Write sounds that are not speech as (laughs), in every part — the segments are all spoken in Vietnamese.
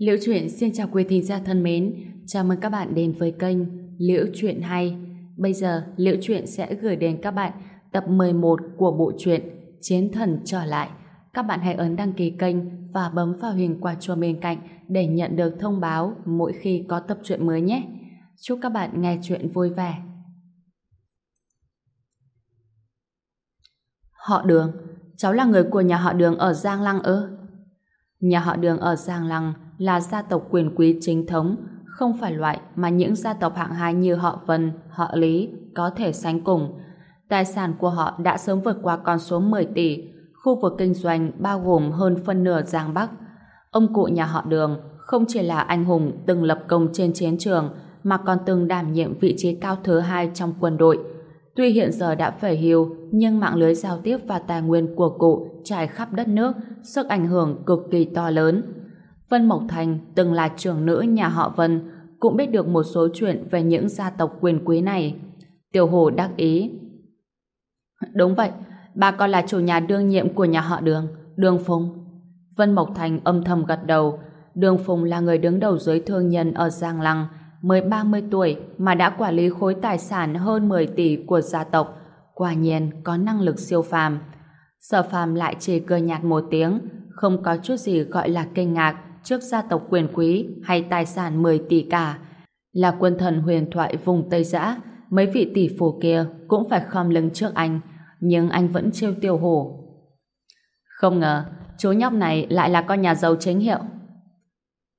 Liễu Chuyện xin chào quý thính giả thân mến, chào mừng các bạn đến với kênh Liễu Chuyện Hay. Bây giờ, Liễu Chuyện sẽ gửi đến các bạn tập 11 của bộ truyện Chiến Thần Trở Lại. Các bạn hãy ấn đăng ký kênh và bấm vào hình quả chuông bên cạnh để nhận được thông báo mỗi khi có tập truyện mới nhé. Chúc các bạn nghe chuyện vui vẻ. Họ Đường, cháu là người của nhà họ Đường ở Giang Lăng ư? Nhà họ Đường ở Giang Lăng là gia tộc quyền quý chính thống, không phải loại mà những gia tộc hạng hai như họ Vân, họ Lý có thể sánh cùng. Tài sản của họ đã sớm vượt qua con số 10 tỷ, khu vực kinh doanh bao gồm hơn phân nửa Giang Bắc. Ông cụ nhà họ Đường không chỉ là anh hùng từng lập công trên chiến trường mà còn từng đảm nhiệm vị trí cao thứ hai trong quân đội. Tuy hiện giờ đã phải hưu, nhưng mạng lưới giao tiếp và tài nguyên của cụ trải khắp đất nước, sức ảnh hưởng cực kỳ to lớn. Vân Mộc Thành từng là trưởng nữ nhà họ Vân, cũng biết được một số chuyện về những gia tộc quyền quý này. Tiểu Hồ đắc ý. Đúng vậy, bà còn là chủ nhà đương nhiệm của nhà họ Đường, Đường Phùng. Vân Mộc Thành âm thầm gật đầu. Đường Phùng là người đứng đầu giới thương nhân ở Giang Lăng, mới 30 tuổi mà đã quản lý khối tài sản hơn 10 tỷ của gia tộc. Quả nhiên có năng lực siêu phàm. Sở phàm lại chỉ cười nhạt một tiếng, không có chút gì gọi là kinh ngạc trước gia tộc quyền quý hay tài sản 10 tỷ cả. Là quân thần huyền thoại vùng Tây Giã, mấy vị tỷ phú kia cũng phải khom lưng trước anh, nhưng anh vẫn trêu tiêu hổ. Không ngờ, chú nhóc này lại là con nhà giàu chính hiệu.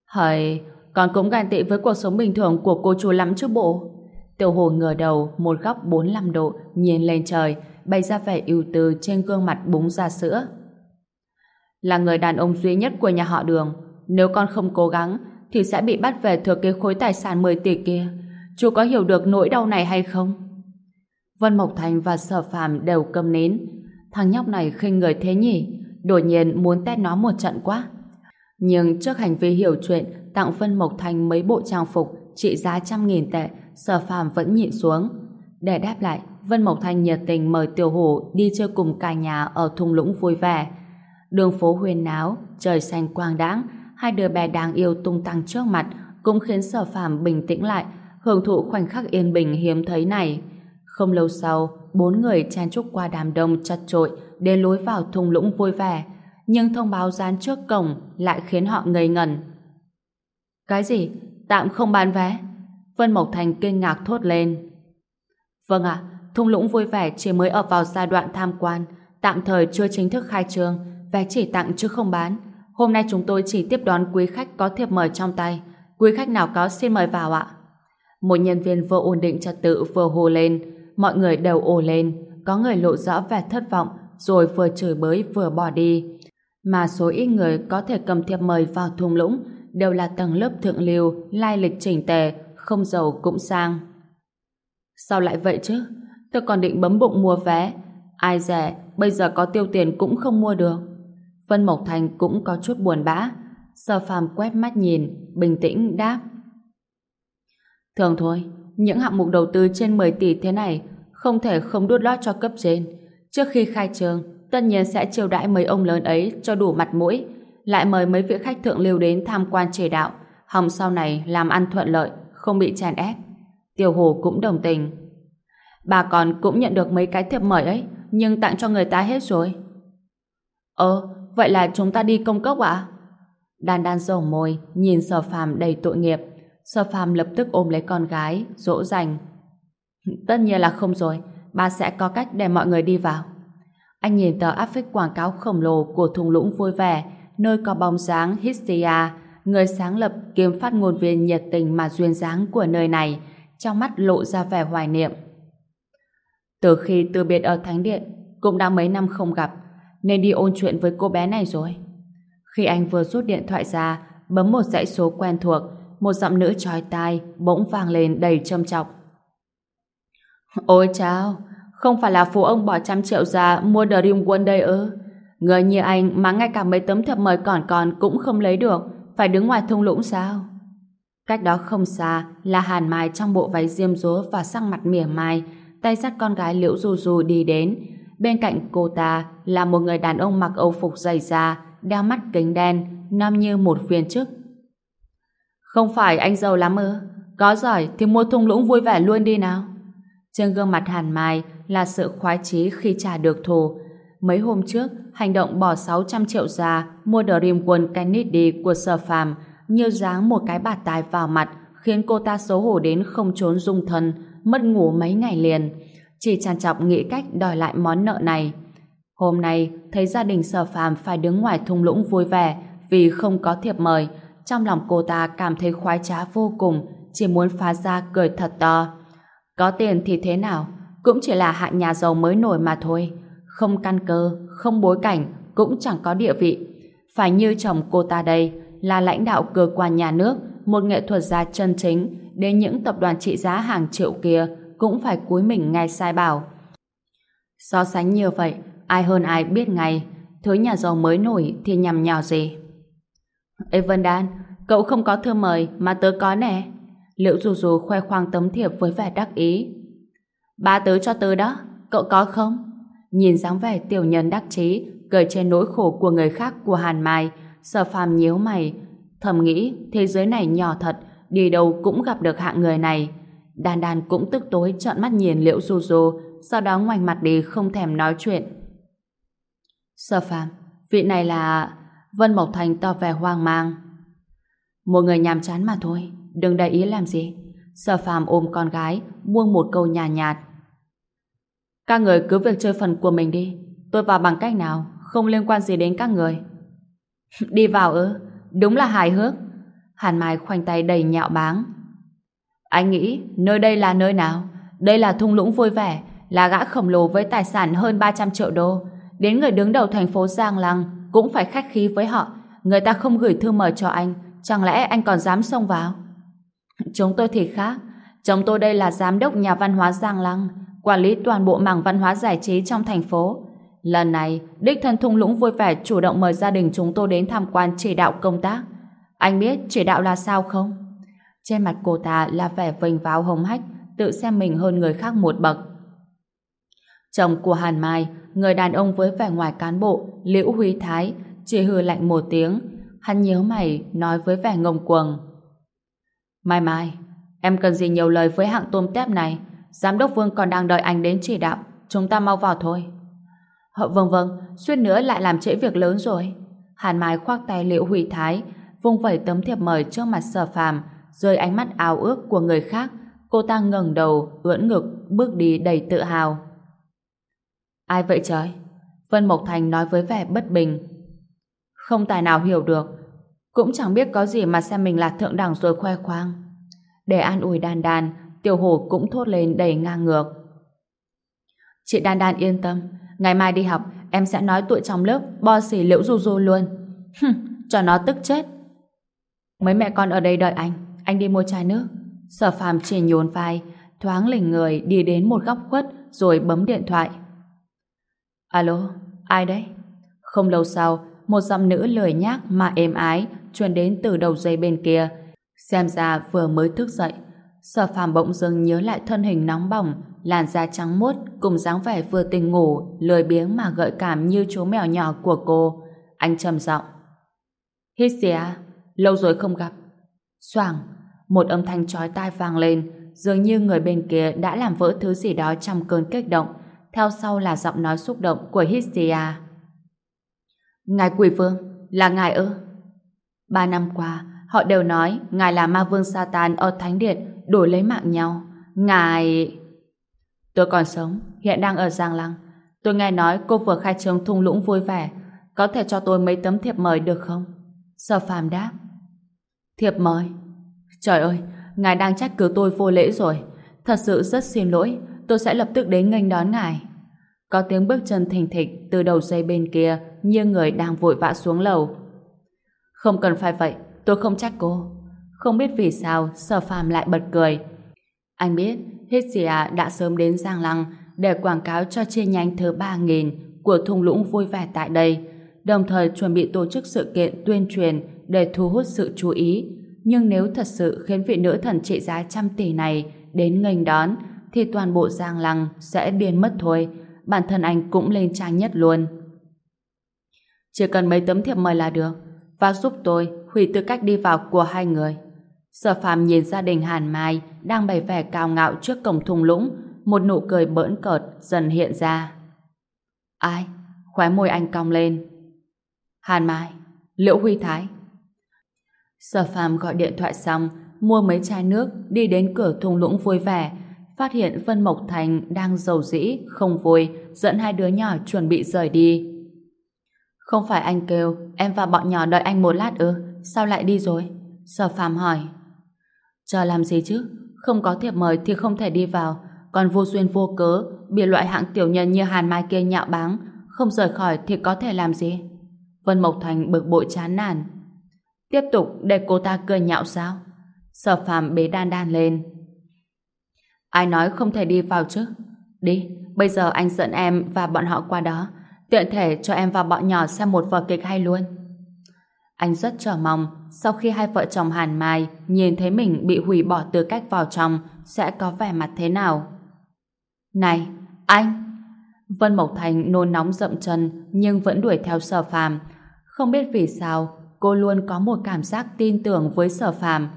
Hời, con cũng ganh tị với cuộc sống bình thường của cô chú lắm chứ bộ. Tiểu hồ ngửa đầu một góc 45 độ nhìn lên trời, bày ra vẻ ưu tư trên gương mặt búng ra sữa. Là người đàn ông duy nhất của nhà họ đường, nếu con không cố gắng, thì sẽ bị bắt về thừa kế khối tài sản 10 tỷ kia. Chú có hiểu được nỗi đau này hay không? Vân Mộc Thành và Sở Phàm đều câm nến Thằng nhóc này khinh người thế nhỉ? Đột nhiên muốn tét nó một trận quá. Nhưng trước hành vi hiểu chuyện tặng Vân Mộc Thành mấy bộ trang phục trị giá trăm nghìn tệ, Sở Phàm vẫn nhịn xuống. Để đáp lại, Vân Mộc Thành nhiệt tình mời Tiểu Hổ đi chơi cùng cả nhà ở thung lũng vui vẻ. Đường phố huyền náo, trời xanh quang đãng, hai đứa bé đáng yêu tung tăng trước mặt cũng khiến sở phàm bình tĩnh lại, hưởng thụ khoảnh khắc yên bình hiếm thấy này. Không lâu sau, bốn người chen chúc qua đám đông chật trội đến lối vào thung lũng vui vẻ, nhưng thông báo dán trước cổng lại khiến họ ngây ngẩn. Cái gì? Tạm không bán vé? Vân Mộc Thành kinh ngạc thốt lên. Vâng ạ, thung lũng vui vẻ chỉ mới ở vào giai đoạn tham quan, tạm thời chưa chính thức khai trương, vé chỉ tặng chứ không bán. Hôm nay chúng tôi chỉ tiếp đón quý khách có thiệp mời trong tay. Quý khách nào có xin mời vào ạ. Một nhân viên vừa ổn định trật tự vừa hô lên. Mọi người đều ồ lên. Có người lộ rõ vẻ thất vọng rồi vừa chửi bới vừa bỏ đi. Mà số ít người có thể cầm thiệp mời vào thung lũng đều là tầng lớp thượng lưu, lai lịch chỉnh tề, không giàu cũng sang. Sao lại vậy chứ? Tôi còn định bấm bụng mua vé. Ai rẻ, bây giờ có tiêu tiền cũng không mua được. Vân Mộc Thành cũng có chút buồn bã. Sở phàm quét mắt nhìn, bình tĩnh đáp. Thường thôi, những hạng mục đầu tư trên 10 tỷ thế này không thể không đút lót cho cấp trên. Trước khi khai trường, tất nhiên sẽ chiêu đãi mấy ông lớn ấy cho đủ mặt mũi, lại mời mấy vị khách thượng lưu đến tham quan chỉ đạo, hòng sau này làm ăn thuận lợi, không bị chèn ép. Tiểu Hồ cũng đồng tình. Bà còn cũng nhận được mấy cái thiệp mời ấy, nhưng tặng cho người ta hết rồi. Ờ, vậy là chúng ta đi công cốc ạ? Đan đan rầu môi, nhìn sở phàm đầy tội nghiệp. Sở phàm lập tức ôm lấy con gái, dỗ dành. Tất nhiên là không rồi, bà sẽ có cách để mọi người đi vào. Anh nhìn tờ áp phích quảng cáo khổng lồ của thùng lũng vui vẻ, nơi có bóng dáng Histia, người sáng lập kiêm phát ngôn viên nhiệt tình mà duyên dáng của nơi này, trong mắt lộ ra vẻ hoài niệm. Từ khi từ biệt ở Thánh Điện, cũng đã mấy năm không gặp, nên đi ôn chuyện với cô bé này rồi. Khi anh vừa rút điện thoại ra, bấm một dãy số quen thuộc, một giọng nữ trói tai bỗng vang lên đầy châm trọng. Ôi chao, không phải là phụ ông bỏ trăm triệu ra mua Dream One đây ư? Người như anh mà ngay cả mấy tấm thiệp mời còn còn cũng không lấy được, phải đứng ngoài thung lũng sao? Cách đó không xa là Hàn Mai trong bộ váy diêm dúa và sắc mặt mỉa mai, tay dắt con gái Liễu Du Du đi đến. Bên cạnh cô ta là một người đàn ông mặc âu phục dày da, đeo mắt kính đen, nam như một viên chức. Không phải anh giàu lắm ư? Có giỏi thì mua thung lũng vui vẻ luôn đi nào. Trên gương mặt Hàn Mai là sự khoái chí khi trả được thù. Mấy hôm trước, hành động bỏ 600 triệu ra mua Dream World Kennedy của Sở Phàm như dáng một cái bạt tài vào mặt khiến cô ta xấu hổ đến không trốn dung thân, mất ngủ mấy ngày liền. Chỉ tràn trọc nghĩ cách đòi lại món nợ này. Hôm nay, thấy gia đình Sở Phàm phải đứng ngoài thung lũng vui vẻ vì không có thiệp mời. Trong lòng cô ta cảm thấy khoái trá vô cùng, chỉ muốn phá ra cười thật to. Có tiền thì thế nào? Cũng chỉ là hạng nhà giàu mới nổi mà thôi. Không căn cơ, không bối cảnh, cũng chẳng có địa vị. Phải như chồng cô ta đây, là lãnh đạo cơ quan nhà nước, một nghệ thuật gia chân chính, đến những tập đoàn trị giá hàng triệu kia cũng phải cúi mình ngay sai bảo. So sánh như vậy, ai hơn ai biết ngay, thứ nhà giàu mới nổi thì nhằm nhào gì. Ê Vân Đan, cậu không có thư mời mà tớ có nè. Liễu Dù Dù khoe khoang tấm thiệp với vẻ đắc ý. Ba tớ cho tớ đó, cậu có không? Nhìn dáng vẻ tiểu nhân đắc chí, cười trên nỗi khổ của người khác của Hàn Mai, sở phàm nhíu mày, thầm nghĩ thế giới này nhỏ thật, đi đâu cũng gặp được hạng người này. Đan Đan cũng tức tối trợn mắt nhìn Liễu Du Du, sau đó ngoảnh mặt đi không thèm nói chuyện. Sở phàm, vị này là... Vân Mộc Thành tỏ vẻ hoang mang. Một người nhàm chán mà thôi, đừng để ý làm gì. Sở phàm ôm con gái, buông một câu nhàn nhạt, nhạt. Các người cứ việc chơi phần của mình đi. Tôi vào bằng cách nào, không liên quan gì đến các người. (laughs) đi vào ư? Đúng là hài hước. Hàn Mai khoanh tay đầy nhạo báng. Anh nghĩ nơi đây là nơi nào? Đây là thung lũng vui vẻ, là gã khổng lồ với tài sản hơn 300 triệu đô. Đến người đứng đầu thành phố Giang Lăng cũng phải khách khí với họ. Người ta không gửi thư mời cho anh, chẳng lẽ anh còn dám xông vào? Chúng tôi thì khác. Chồng tôi đây là giám đốc nhà văn hóa Giang Lăng, quản lý toàn bộ mảng văn hóa giải trí trong thành phố. Lần này, đích thân thung lũng vui vẻ chủ động mời gia đình chúng tôi đến tham quan chỉ đạo công tác. Anh biết chỉ đạo là sao không? Trên mặt cô ta là vẻ vênh váo hồng hách, tự xem mình hơn người khác một bậc. Chồng của Hàn Mai, người đàn ông với vẻ ngoài cán bộ, Liễu Huy Thái, chỉ hừ lạnh một tiếng. Hắn nhớ mày, nói với vẻ ngông cuồng. Mai Mai, em cần gì nhiều lời với hạng tôm tép này? Giám đốc Vương còn đang đợi anh đến chỉ đạo. Chúng ta mau vào thôi. họ vâng vâng, suýt nữa lại làm trễ việc lớn rồi. Hàn Mai khoác tay Liễu Huy Thái, vung vẩy tấm thiệp mời trước mặt sở phàm, rơi ánh mắt ao ước của người khác. Cô ta ngẩng đầu, ưỡn ngực, bước đi đầy tự hào. Ai vậy trời? Vân Mộc Thành nói với vẻ bất bình. Không tài nào hiểu được, cũng chẳng biết có gì mà xem mình là thượng đẳng rồi khoe khoang. Để an ủi đàn đàn, tiểu hồ cũng thốt lên đầy ngang ngược. Chị Đan Đan yên tâm, ngày mai đi học em sẽ nói tụi trong lớp bo xỉ liễu du du luôn. Hừm, cho nó tức chết. Mấy mẹ con ở đây đợi anh, anh đi mua chai nước. Sở phàm chỉ nhún vai, thoáng lỉnh người đi đến một góc khuất rồi bấm điện thoại. Alo, ai đấy? Không lâu sau, một giọng nữ lười nhác mà êm ái truyền đến từ đầu dây bên kia. Xem ra vừa mới thức dậy, Sở phàm bỗng dưng nhớ lại thân hình nóng bỏng, làn da trắng muốt cùng dáng vẻ vừa tỉnh ngủ, lười biếng mà gợi cảm như chú mèo nhỏ của cô. Anh trầm giọng. Hít gì à? Lâu rồi không gặp. Soảng, một âm thanh chói tai vang lên, dường như người bên kia đã làm vỡ thứ gì đó trong cơn kích động. Theo sau là giọng nói xúc động của Hisia. À. Ngài quỷ vương, là ngài ư? Ba năm qua, họ đều nói ngài là ma vương Satan ở Thánh Điện đổi lấy mạng nhau. Ngài... Tôi còn sống, hiện đang ở Giang Lăng. Tôi nghe nói cô vừa khai trương thung lũng vui vẻ. Có thể cho tôi mấy tấm thiệp mời được không? Sở phàm đáp. Thiệp mời? Trời ơi, ngài đang trách cứ tôi vô lễ rồi. Thật sự rất xin lỗi, tôi sẽ lập tức đến nghênh đón ngài. Có tiếng bước chân thình thịch từ đầu dây bên kia như người đang vội vã xuống lầu. Không cần phải vậy, tôi không trách cô. Không biết vì sao Sở Phàm lại bật cười. Anh biết Hezia đã sớm đến Giang Lăng để quảng cáo cho chi nhánh thứ 3.000 của thung lũng vui vẻ tại đây, đồng thời chuẩn bị tổ chức sự kiện tuyên truyền để thu hút sự chú ý. Nhưng nếu thật sự khiến vị nữ thần trị giá trăm tỷ này đến nghênh đón, thì toàn bộ Giang Lăng sẽ điên mất thôi. Bản thân anh cũng lên trang nhất luôn. Chỉ cần mấy tấm thiệp mời là được, và giúp tôi hủy tư cách đi vào của hai người. Sở phàm nhìn gia đình Hàn Mai đang bày vẻ cao ngạo trước cổng thung lũng, một nụ cười bỡn cợt dần hiện ra. Ai? Khóe môi anh cong lên. Hàn Mai, Liễu Huy Thái. Sở phàm gọi điện thoại xong, mua mấy chai nước, đi đến cửa thung lũng vui vẻ, phát hiện Vân Mộc Thành đang giàu dĩ, không vui, dẫn hai đứa nhỏ chuẩn bị rời đi. Không phải anh kêu, em và bọn nhỏ đợi anh một lát ư, sao lại đi rồi? Sở phàm hỏi. Chờ làm gì chứ? Không có thiệp mời thì không thể đi vào, còn vô duyên vô cớ, bị loại hạng tiểu nhân như Hàn Mai kia nhạo báng, không rời khỏi thì có thể làm gì? Vân Mộc Thành bực bội chán nản. Tiếp tục để cô ta cười nhạo sao? Sở phàm bế đan đan lên. Ai nói không thể đi vào chứ? Đi, bây giờ anh dẫn em và bọn họ qua đó. Tiện thể cho em và bọn nhỏ xem một vở kịch hay luôn. Anh rất chờ mong sau khi hai vợ chồng Hàn Mai nhìn thấy mình bị hủy bỏ tư cách vào trong sẽ có vẻ mặt thế nào. Này, anh! Vân Mộc Thành nôn nóng dậm chân nhưng vẫn đuổi theo sở phàm. Không biết vì sao cô luôn có một cảm giác tin tưởng với sở phàm.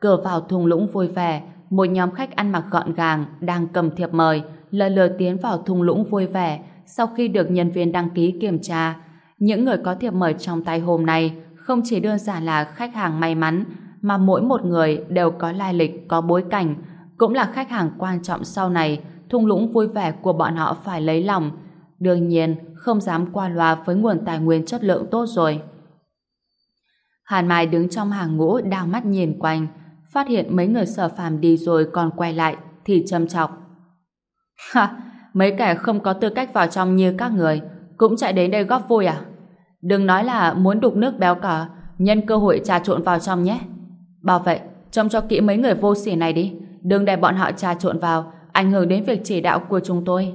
Cửa vào thùng lũng vui vẻ một nhóm khách ăn mặc gọn gàng đang cầm thiệp mời lần lượt tiến vào thung lũng vui vẻ sau khi được nhân viên đăng ký kiểm tra. Những người có thiệp mời trong tay hôm nay không chỉ đơn giản là khách hàng may mắn mà mỗi một người đều có lai lịch, có bối cảnh cũng là khách hàng quan trọng sau này thung lũng vui vẻ của bọn họ phải lấy lòng. Đương nhiên, không dám qua loa với nguồn tài nguyên chất lượng tốt rồi. Hàn Mai đứng trong hàng ngũ đào mắt nhìn quanh, phát hiện mấy người sở phàm đi rồi còn quay lại, thì châm chọc. Ha! Mấy kẻ không có tư cách vào trong như các người, cũng chạy đến đây góp vui à? Đừng nói là muốn đục nước béo cỏ, nhân cơ hội trà trộn vào trong nhé. Bảo vệ, trông cho kỹ mấy người vô sỉ này đi, đừng để bọn họ trà trộn vào, ảnh hưởng đến việc chỉ đạo của chúng tôi.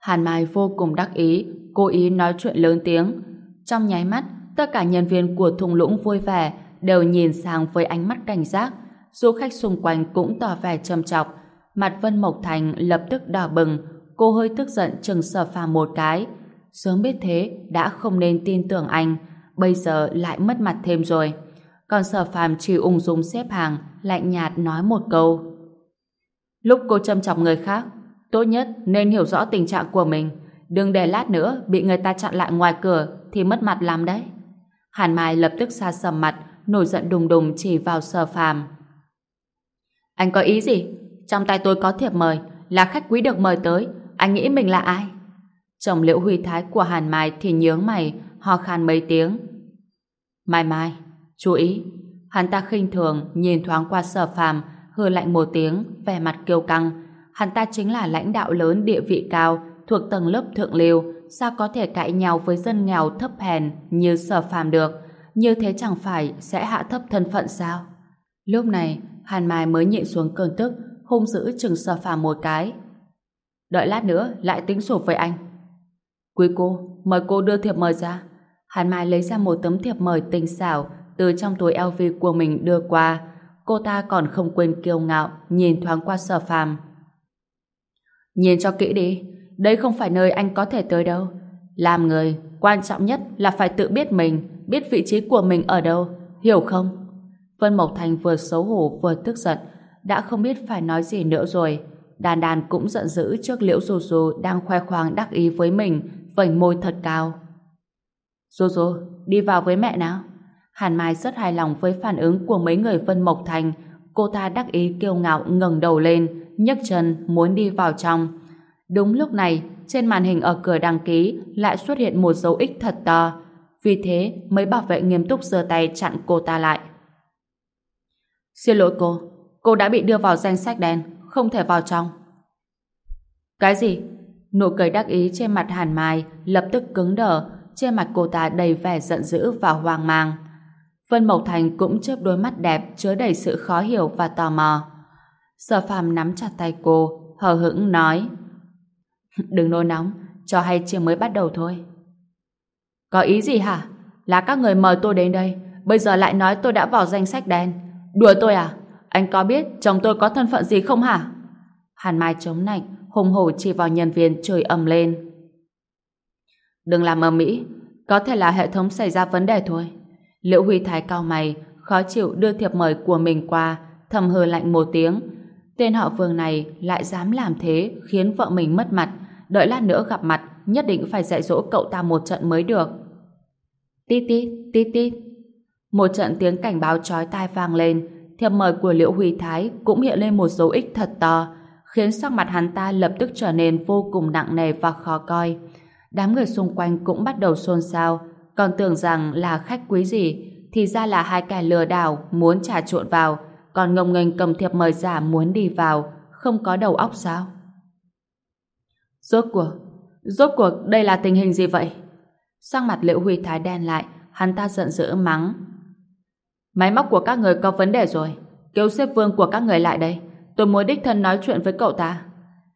Hàn Mai vô cùng đắc ý, cố ý nói chuyện lớn tiếng. Trong nháy mắt, tất cả nhân viên của thung lũng vui vẻ đều nhìn sang với ánh mắt cảnh giác. Du khách xung quanh cũng tỏ vẻ trầm trọng. Mặt Vân Mộc Thành lập tức đỏ bừng, cô hơi tức giận chừng sở phàm một cái. Sớm biết thế, đã không nên tin tưởng anh, bây giờ lại mất mặt thêm rồi. Còn sở phàm chỉ ung dung xếp hàng, lạnh nhạt nói một câu. Lúc cô châm chọc người khác, tốt nhất nên hiểu rõ tình trạng của mình. Đừng để lát nữa bị người ta chặn lại ngoài cửa thì mất mặt lắm đấy. Hàn Mai lập tức xa sầm mặt, nổi giận đùng đùng chỉ vào sở phàm. Anh có ý gì? Trong tay tôi có thiệp mời, là khách quý được mời tới. Anh nghĩ mình là ai? Chồng liễu huy thái của Hàn Mai thì nhướng mày, ho khan mấy tiếng. Mai Mai, chú ý. Hắn ta khinh thường, nhìn thoáng qua sở phàm, hừ lạnh một tiếng, vẻ mặt kiêu căng. Hắn ta chính là lãnh đạo lớn địa vị cao, thuộc tầng lớp thượng lưu, sao có thể cãi nhau với dân nghèo thấp hèn như sở phàm được. Như thế chẳng phải sẽ hạ thấp thân phận sao? Lúc này, Hàn Mai mới nhịn xuống cơn tức, hung dữ chừng sở phàm một cái. Đợi lát nữa, lại tính sổ với anh. Quý cô, mời cô đưa thiệp mời ra. Hàn Mai lấy ra một tấm thiệp mời tinh xảo từ trong túi LV của mình đưa qua, cô ta còn không quên kiêu ngạo nhìn thoáng qua sở phàm. Nhìn cho kỹ đi, đây không phải nơi anh có thể tới đâu. Làm người, quan trọng nhất là phải tự biết mình, biết vị trí của mình ở đâu, hiểu không? Vân Mộc Thành vừa xấu hổ vừa tức giận, đã không biết phải nói gì nữa rồi. Đàn đàn cũng giận dữ trước liễu dù dù đang khoe khoang đắc ý với mình, vành môi thật cao. rô rô đi vào với mẹ nào. Hàn Mai rất hài lòng với phản ứng của mấy người Vân Mộc Thành. Cô ta đắc ý kiêu ngạo ngẩng đầu lên, nhấc chân muốn đi vào trong. Đúng lúc này, trên màn hình ở cửa đăng ký lại xuất hiện một dấu ích thật to. Vì thế, mấy bảo vệ nghiêm túc giơ tay chặn cô ta lại. Xin lỗi cô, cô đã bị đưa vào danh sách đen, không thể vào trong. Cái gì? Nụ cười đắc ý trên mặt Hàn Mai lập tức cứng đờ, trên mặt cô ta đầy vẻ giận dữ và hoang mang. Vân Mộc Thành cũng chớp đôi mắt đẹp chứa đầy sự khó hiểu và tò mò. Sở phàm nắm chặt tay cô, hờ hững nói (laughs) Đừng nôn nóng, cho hay chưa mới bắt đầu thôi. Có ý gì hả? Là các người mời tôi đến đây, bây giờ lại nói tôi đã vào danh sách đen. Đùa tôi à? Anh có biết chồng tôi có thân phận gì không hả? Hàn Mai chống nạnh, hùng hổ chỉ vào nhân viên chửi ầm lên. Đừng làm ầm mỹ, có thể là hệ thống xảy ra vấn đề thôi. Liễu Huy Thái cao mày, khó chịu đưa thiệp mời của mình qua, thầm hừ lạnh một tiếng. Tên họ Vương này lại dám làm thế khiến vợ mình mất mặt, đợi lát nữa gặp mặt nhất định phải dạy dỗ cậu ta một trận mới được. Tít tít, tít tít. Một trận tiếng cảnh báo chói tai vang lên, thiệp mời của Liễu Huy Thái cũng hiện lên một dấu ích thật to, khiến sắc mặt hắn ta lập tức trở nên vô cùng nặng nề và khó coi. Đám người xung quanh cũng bắt đầu xôn xao, còn tưởng rằng là khách quý gì, thì ra là hai kẻ lừa đảo muốn trà trộn vào, còn ngông nghênh cầm thiệp mời giả muốn đi vào, không có đầu óc sao? Rốt cuộc, rốt cuộc đây là tình hình gì vậy? Sang mặt Liễu Huy Thái đen lại, hắn ta giận dữ mắng. Máy móc của các người có vấn đề rồi, kêu xếp vương của các người lại đây, tôi muốn đích thân nói chuyện với cậu ta.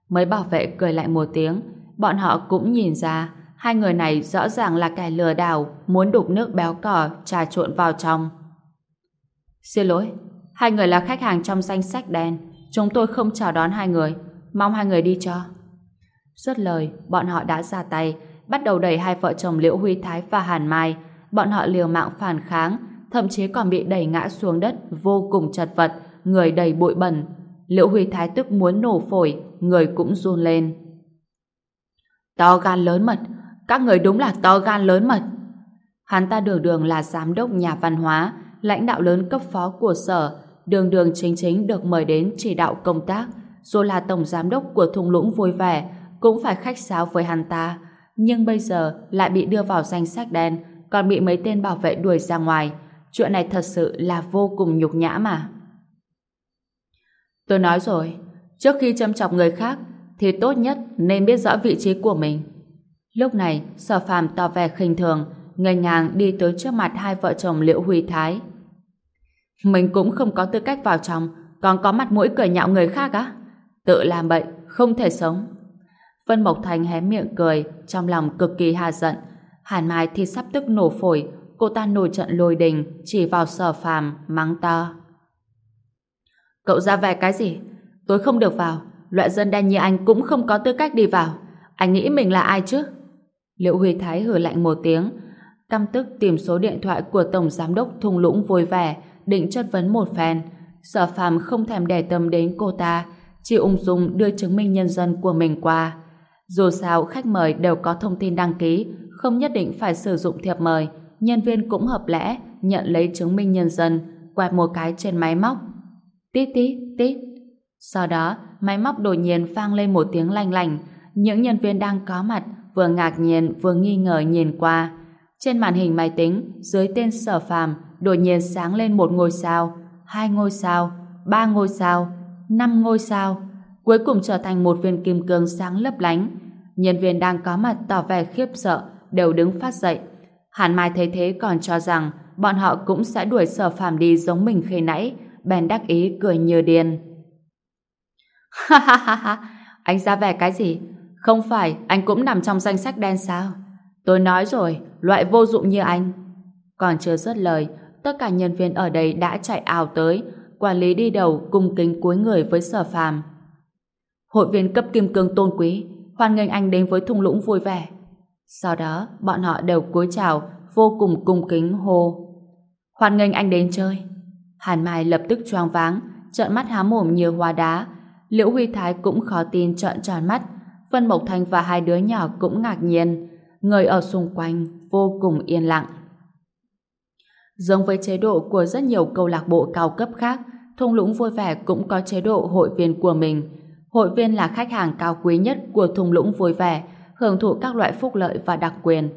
Mấy bảo vệ cười lại một tiếng, bọn họ cũng nhìn ra hai người này rõ ràng là kẻ lừa đảo muốn đục nước béo cỏ trà trộn vào trong. Xin lỗi, hai người là khách hàng trong danh sách đen, chúng tôi không chào đón hai người, mong hai người đi cho. Dứt lời, bọn họ đã ra tay, bắt đầu đẩy hai vợ chồng Liễu Huy Thái và Hàn Mai. Bọn họ liều mạng phản kháng, thậm chí còn bị đẩy ngã xuống đất vô cùng chật vật, người đầy bụi bẩn. Liễu Huy Thái tức muốn nổ phổi, người cũng run lên. To gan lớn mật, các người đúng là to gan lớn mật. Hắn ta đường đường là giám đốc nhà văn hóa, lãnh đạo lớn cấp phó của sở, đường đường chính chính được mời đến chỉ đạo công tác, rồi là tổng giám đốc của thung lũng vui vẻ, cũng phải khách sáo với hắn ta. Nhưng bây giờ lại bị đưa vào danh sách đen, còn bị mấy tên bảo vệ đuổi ra ngoài. Chuyện này thật sự là vô cùng nhục nhã mà. Tôi nói rồi, trước khi châm chọc người khác, thì tốt nhất nên biết rõ vị trí của mình. Lúc này, sở phàm tỏ vẻ khinh thường, ngây ngang đi tới trước mặt hai vợ chồng Liễu Huy Thái. Mình cũng không có tư cách vào trong, còn có mặt mũi cười nhạo người khác á? Tự làm bậy, không thể sống. Vân Mộc Thành hé miệng cười, trong lòng cực kỳ hà giận. Hàn Mai thì sắp tức nổ phổi, cô ta nổi trận lôi đình, chỉ vào sở phàm, mắng to. Cậu ra vẻ cái gì? Tôi không được vào, loại dân đen như anh cũng không có tư cách đi vào. Anh nghĩ mình là ai chứ? Liệu Huy Thái hử lạnh một tiếng, căm tức tìm số điện thoại của Tổng Giám đốc Thung Lũng vui vẻ, định chất vấn một phen. Sở phàm không thèm để tâm đến cô ta, chỉ ung dung đưa chứng minh nhân dân của mình qua. Dù sao, khách mời đều có thông tin đăng ký, không nhất định phải sử dụng thiệp mời. Nhân viên cũng hợp lẽ, nhận lấy chứng minh nhân dân, quẹt một cái trên máy móc. Tít tít, tít. Sau đó, máy móc đột nhiên vang lên một tiếng lanh lành. Những nhân viên đang có mặt vừa ngạc nhiên vừa nghi ngờ nhìn qua. Trên màn hình máy tính, dưới tên sở phàm, đột nhiên sáng lên một ngôi sao, hai ngôi sao, ba ngôi sao, năm ngôi sao, cuối cùng trở thành một viên kim cương sáng lấp lánh. Nhân viên đang có mặt tỏ vẻ khiếp sợ, đều đứng phát dậy. Hàn Mai thấy thế còn cho rằng bọn họ cũng sẽ đuổi sở phàm đi giống mình khi nãy, bèn đắc ý cười như điên. Ha ha ha ha, anh ra vẻ cái gì? Không phải anh cũng nằm trong danh sách đen sao? Tôi nói rồi, loại vô dụng như anh. Còn chưa dứt lời, tất cả nhân viên ở đây đã chạy ảo tới, quản lý đi đầu cung kính cúi người với sở phàm. Hội viên cấp kim cương tôn quý, hoan nghênh anh đến với thung lũng vui vẻ. Sau đó, bọn họ đều cúi chào, vô cùng cung kính hô. Hoan nghênh anh đến chơi. Hàn Mai lập tức choáng váng, trợn mắt há mồm như hoa đá. Liễu Huy Thái cũng khó tin trợn tròn mắt. Vân Mộc Thanh và hai đứa nhỏ cũng ngạc nhiên. Người ở xung quanh vô cùng yên lặng. Giống với chế độ của rất nhiều câu lạc bộ cao cấp khác, thung lũng vui vẻ cũng có chế độ hội viên của mình. Hội viên là khách hàng cao quý nhất của thung lũng vui vẻ, hưởng thụ các loại phúc lợi và đặc quyền.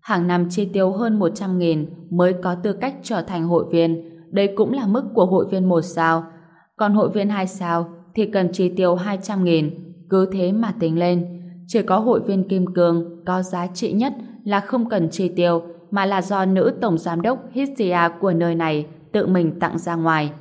Hàng năm chi tiêu hơn 100.000 mới có tư cách trở thành hội viên. Đây cũng là mức của hội viên một sao. Còn hội viên hai sao thì cần chi tiêu 200.000. Cứ thế mà tính lên. Chỉ có hội viên kim cương có giá trị nhất là không cần chi tiêu, mà là do nữ tổng giám đốc Hisia của nơi này tự mình tặng ra ngoài.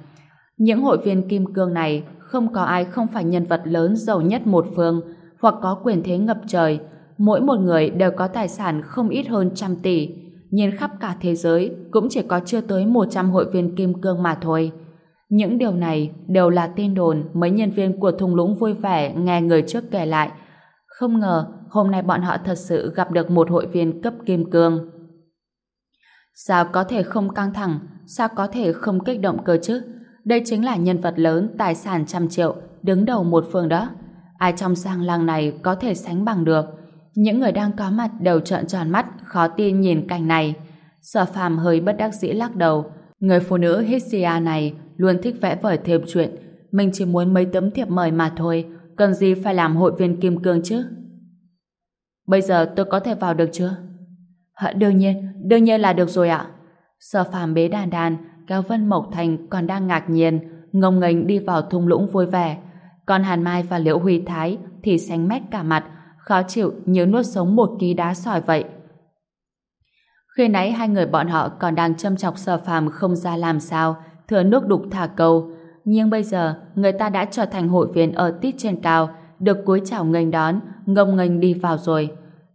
Những hội viên kim cương này không có ai không phải nhân vật lớn giàu nhất một phương, hoặc có quyền thế ngập trời. Mỗi một người đều có tài sản không ít hơn trăm tỷ. Nhìn khắp cả thế giới cũng chỉ có chưa tới 100 hội viên kim cương mà thôi. Những điều này đều là tin đồn mấy nhân viên của thung lũng vui vẻ nghe người trước kể lại. Không ngờ hôm nay bọn họ thật sự gặp được một hội viên cấp kim cương. Sao có thể không căng thẳng, sao có thể không kích động cơ chứ? Đây chính là nhân vật lớn, tài sản trăm triệu, đứng đầu một phương đó. Ai trong sang làng này có thể sánh bằng được. Những người đang có mặt đều trợn tròn mắt, khó tin nhìn cảnh này. Sở phàm hơi bất đắc dĩ lắc đầu. Người phụ nữ Hisia này luôn thích vẽ vời thêm chuyện. Mình chỉ muốn mấy tấm thiệp mời mà thôi. Cần gì phải làm hội viên kim cương chứ? Bây giờ tôi có thể vào được chưa? Hả, đương nhiên, đương nhiên là được rồi ạ. Sở phàm bế đàn đàn, kéo Vân Mộc Thành còn đang ngạc nhiên, ngông nghênh đi vào thung lũng vui vẻ. Còn Hàn Mai và Liễu Huy Thái thì xanh mét cả mặt, khó chịu như nuốt sống một ký đá sỏi vậy. Khi nãy hai người bọn họ còn đang châm chọc sở phàm không ra làm sao, thừa nước đục thả câu. Nhưng bây giờ, người ta đã trở thành hội viên ở tít trên cao, được cúi chào nghênh đón, ngông nghênh đi vào rồi.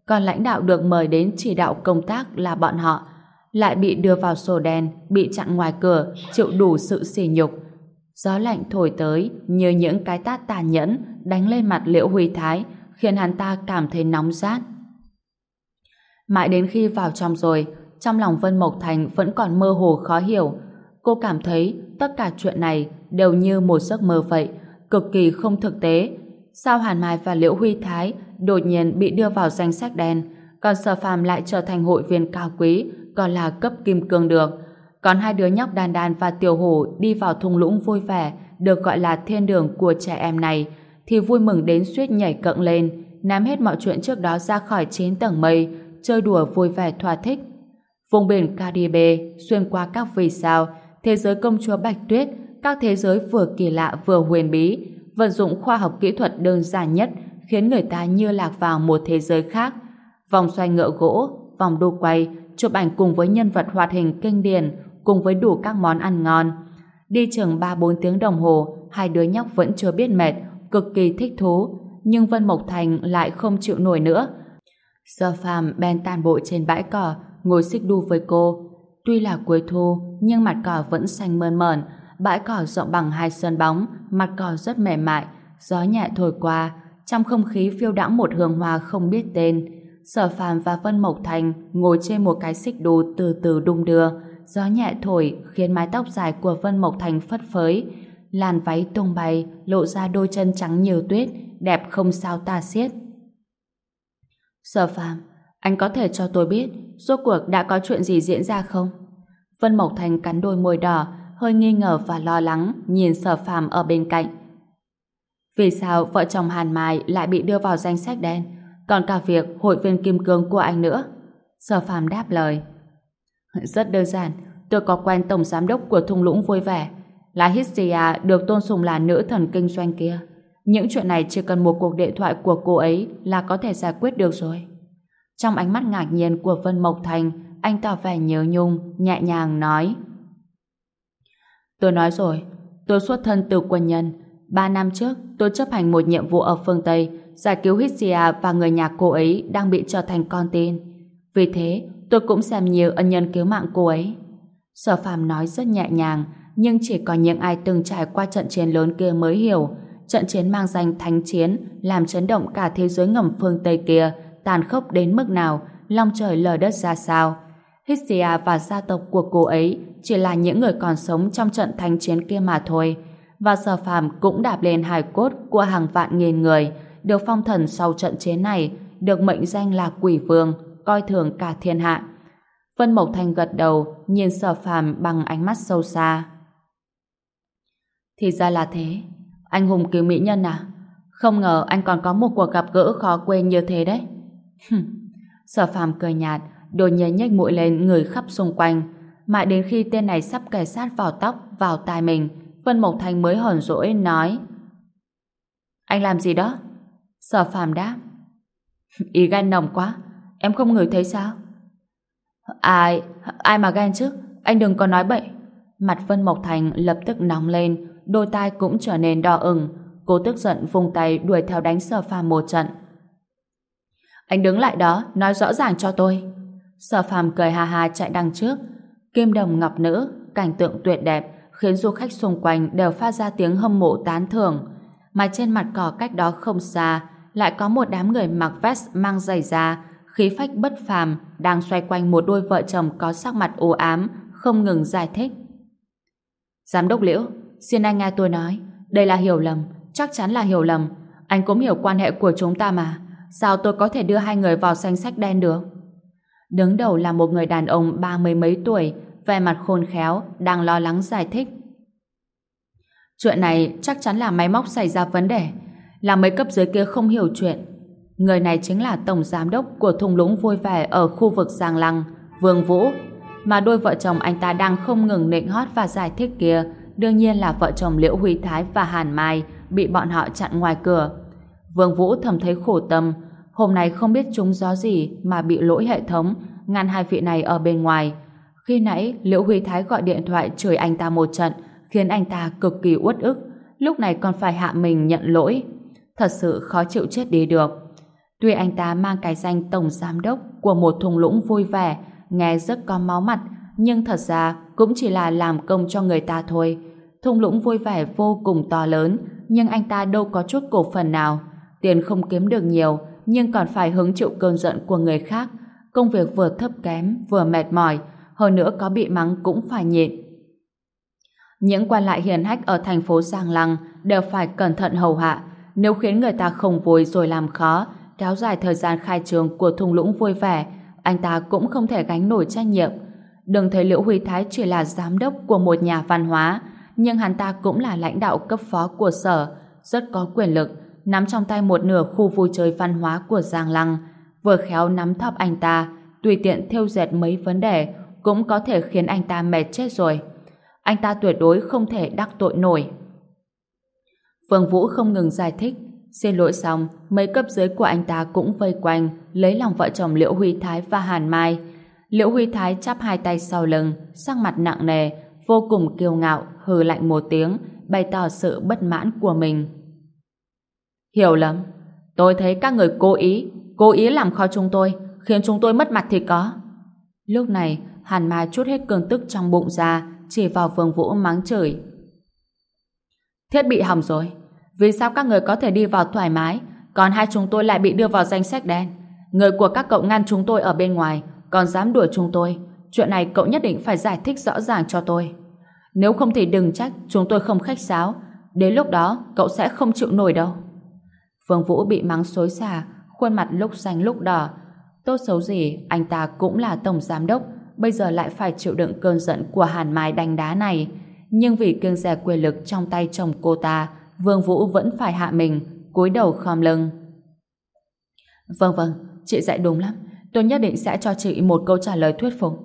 Còn lãnh đạo được mời đến chỉ đạo công tác là bọn họ, lại bị đưa vào sổ đen, bị chặn ngoài cửa, chịu đủ sự sỉ nhục. Gió lạnh thổi tới như những cái tát tàn nhẫn đánh lên mặt Liễu Huy Thái, khiến hắn ta cảm thấy nóng rát. Mãi đến khi vào trong rồi, trong lòng Vân Mộc Thành vẫn còn mơ hồ khó hiểu. Cô cảm thấy tất cả chuyện này đều như một giấc mơ vậy, cực kỳ không thực tế. Sao Hàn Mai và Liễu Huy Thái đột nhiên bị đưa vào danh sách đen, còn Sở Phàm lại trở thành hội viên cao quý, còn là cấp kim cương được. Còn hai đứa nhóc đàn đàn và tiểu hổ đi vào thung lũng vui vẻ, được gọi là thiên đường của trẻ em này, thì vui mừng đến suýt nhảy cận lên, ném hết mọi chuyện trước đó ra khỏi chín tầng mây, chơi đùa vui vẻ thỏa thích. Vùng biển Caribe xuyên qua các vì sao, thế giới công chúa Bạch Tuyết, các thế giới vừa kỳ lạ vừa huyền bí, vận dụng khoa học kỹ thuật đơn giản nhất khiến người ta như lạc vào một thế giới khác. Vòng xoay ngựa gỗ, vòng đu quay, chụp ảnh cùng với nhân vật hoạt hình kinh điển, cùng với đủ các món ăn ngon. Đi chừng 3-4 tiếng đồng hồ, hai đứa nhóc vẫn chưa biết mệt, cực kỳ thích thú, nhưng Vân Mộc Thành lại không chịu nổi nữa. Giờ phàm bèn tàn bộ trên bãi cỏ, ngồi xích đu với cô. Tuy là cuối thu, nhưng mặt cỏ vẫn xanh mơn mởn, bãi cỏ rộng bằng hai sân bóng, mặt cỏ rất mềm mại, gió nhẹ thổi qua, trong không khí phiêu đãng một hương hoa không biết tên. Sở Phàm và Vân Mộc Thành ngồi trên một cái xích đu từ từ đung đưa, gió nhẹ thổi khiến mái tóc dài của Vân Mộc Thành phất phới, làn váy tung bay lộ ra đôi chân trắng nhiều tuyết, đẹp không sao ta xiết. Sở Phàm, anh có thể cho tôi biết rốt cuộc đã có chuyện gì diễn ra không? Vân Mộc Thành cắn đôi môi đỏ, hơi nghi ngờ và lo lắng nhìn Sở Phàm ở bên cạnh. Vì sao vợ chồng Hàn Mai lại bị đưa vào danh sách đen, còn cả việc hội viên kim cương của anh nữa? Sở Phàm đáp lời. Rất đơn giản, tôi có quen tổng giám đốc của thung lũng vui vẻ, là Hisia được tôn sùng là nữ thần kinh doanh kia. Những chuyện này chỉ cần một cuộc điện thoại của cô ấy là có thể giải quyết được rồi. Trong ánh mắt ngạc nhiên của Vân Mộc Thành, anh tỏ vẻ nhớ nhung, nhẹ nhàng nói. Tôi nói rồi, tôi xuất thân từ quân nhân. Ba năm trước, tôi chấp hành một nhiệm vụ ở phương Tây, giải cứu Hisia và người nhà cô ấy đang bị trở thành con tin. Vì thế, tôi cũng xem nhiều ân nhân cứu mạng cô ấy. Sở phàm nói rất nhẹ nhàng, nhưng chỉ có những ai từng trải qua trận chiến lớn kia mới hiểu. Trận chiến mang danh thánh chiến, làm chấn động cả thế giới ngầm phương Tây kia, tàn khốc đến mức nào, long trời lở đất ra sao. Hisia và gia tộc của cô ấy chỉ là những người còn sống trong trận thánh chiến kia mà thôi. Và sở phàm cũng đạp lên hài cốt của hàng vạn nghìn người, được phong thần sau trận chiến này, được mệnh danh là quỷ vương, coi thường cả thiên hạ. Vân Mộc Thành gật đầu, nhìn sở phàm bằng ánh mắt sâu xa thì ra là thế. Anh hùng cứu mỹ nhân à? Không ngờ anh còn có một cuộc gặp gỡ khó quên như thế đấy. Sở phàm cười nhạt, đột nhiên nhếch mũi lên người khắp xung quanh. Mãi đến khi tên này sắp kề sát vào tóc, vào tai mình, Vân Mộc Thành mới hờn rỗi nói Anh làm gì đó? Sở phàm đáp Ý gan nồng quá, em không ngửi thấy sao? Ai, ai mà gan chứ? Anh đừng có nói bậy. Mặt Vân Mộc Thành lập tức nóng lên, đôi tai cũng trở nên đỏ ửng. Cô tức giận vùng tay đuổi theo đánh sở phàm một trận. Anh đứng lại đó, nói rõ ràng cho tôi. Sở phàm cười ha ha chạy đằng trước. Kim đồng ngọc nữ, cảnh tượng tuyệt đẹp, khiến du khách xung quanh đều phát ra tiếng hâm mộ tán thưởng. Mà trên mặt cỏ cách đó không xa, lại có một đám người mặc vest mang giày da, khí phách bất phàm đang xoay quanh một đôi vợ chồng có sắc mặt u ám, không ngừng giải thích. Giám đốc Liễu, xin anh nghe tôi nói, đây là hiểu lầm, chắc chắn là hiểu lầm. Anh cũng hiểu quan hệ của chúng ta mà. Sao tôi có thể đưa hai người vào danh sách đen được? Đứng đầu là một người đàn ông ba mươi mấy tuổi, vẻ mặt khôn khéo, đang lo lắng giải thích. Chuyện này chắc chắn là máy móc xảy ra vấn đề, là mấy cấp dưới kia không hiểu chuyện. Người này chính là tổng giám đốc của thung lũng vui vẻ ở khu vực Giang Lăng, Vương Vũ, mà đôi vợ chồng anh ta đang không ngừng nịnh hót và giải thích kia, đương nhiên là vợ chồng Liễu Huy Thái và Hàn Mai bị bọn họ chặn ngoài cửa. Vương Vũ thầm thấy khổ tâm, hôm nay không biết chúng gió gì mà bị lỗi hệ thống, ngăn hai vị này ở bên ngoài. Khi nãy, Liễu Huy Thái gọi điện thoại chửi anh ta một trận, khiến anh ta cực kỳ uất ức, lúc này còn phải hạ mình nhận lỗi. Thật sự khó chịu chết đi được. Tuy anh ta mang cái danh tổng giám đốc của một thùng lũng vui vẻ, nghe rất có máu mặt, nhưng thật ra cũng chỉ là làm công cho người ta thôi. Thung lũng vui vẻ vô cùng to lớn, nhưng anh ta đâu có chút cổ phần nào. Tiền không kiếm được nhiều, nhưng còn phải hứng chịu cơn giận của người khác. Công việc vừa thấp kém, vừa mệt mỏi, hơn nữa có bị mắng cũng phải nhịn. Những quan lại hiền hách ở thành phố Giang Lăng đều phải cẩn thận hầu hạ, nếu khiến người ta không vui rồi làm khó, kéo dài thời gian khai trường của thung lũng vui vẻ, anh ta cũng không thể gánh nổi trách nhiệm. Đừng thấy Liễu Huy Thái chỉ là giám đốc của một nhà văn hóa, nhưng hắn ta cũng là lãnh đạo cấp phó của sở, rất có quyền lực, nắm trong tay một nửa khu vui chơi văn hóa của Giang Lăng, vừa khéo nắm thóp anh ta, tùy tiện thêu dệt mấy vấn đề, cũng có thể khiến anh ta mệt chết rồi. Anh ta tuyệt đối không thể đắc tội nổi. Phương Vũ không ngừng giải thích, Xin lỗi xong, mấy cấp dưới của anh ta cũng vây quanh, lấy lòng vợ chồng Liễu Huy Thái và Hàn Mai. Liễu Huy Thái chắp hai tay sau lưng, sắc mặt nặng nề, vô cùng kiêu ngạo, hừ lạnh một tiếng, bày tỏ sự bất mãn của mình. Hiểu lắm, Tôi thấy các người cố ý, cố ý làm khó chúng tôi, khiến chúng tôi mất mặt thì có. Lúc này, Hàn Mai chút hết cơn tức trong bụng ra, chỉ vào Vương Vũ mắng chửi. Thiết bị hỏng rồi, vì sao các người có thể đi vào thoải mái, còn hai chúng tôi lại bị đưa vào danh sách đen? Người của các cậu ngăn chúng tôi ở bên ngoài, còn dám đùa chúng tôi. Chuyện này cậu nhất định phải giải thích rõ ràng cho tôi. Nếu không thì đừng trách chúng tôi không khách sáo. Đến lúc đó, cậu sẽ không chịu nổi đâu. vương Vũ bị mắng xối xả, khuôn mặt lúc xanh lúc đỏ. Tốt xấu gì, anh ta cũng là tổng giám đốc, bây giờ lại phải chịu đựng cơn giận của Hàn Mai đánh đá này. Nhưng vì kiêng dè quyền lực trong tay chồng cô ta, Vương Vũ vẫn phải hạ mình, cúi đầu khom lưng. Vâng vâng, chị dạy đúng lắm. Tôi nhất định sẽ cho chị một câu trả lời thuyết phục.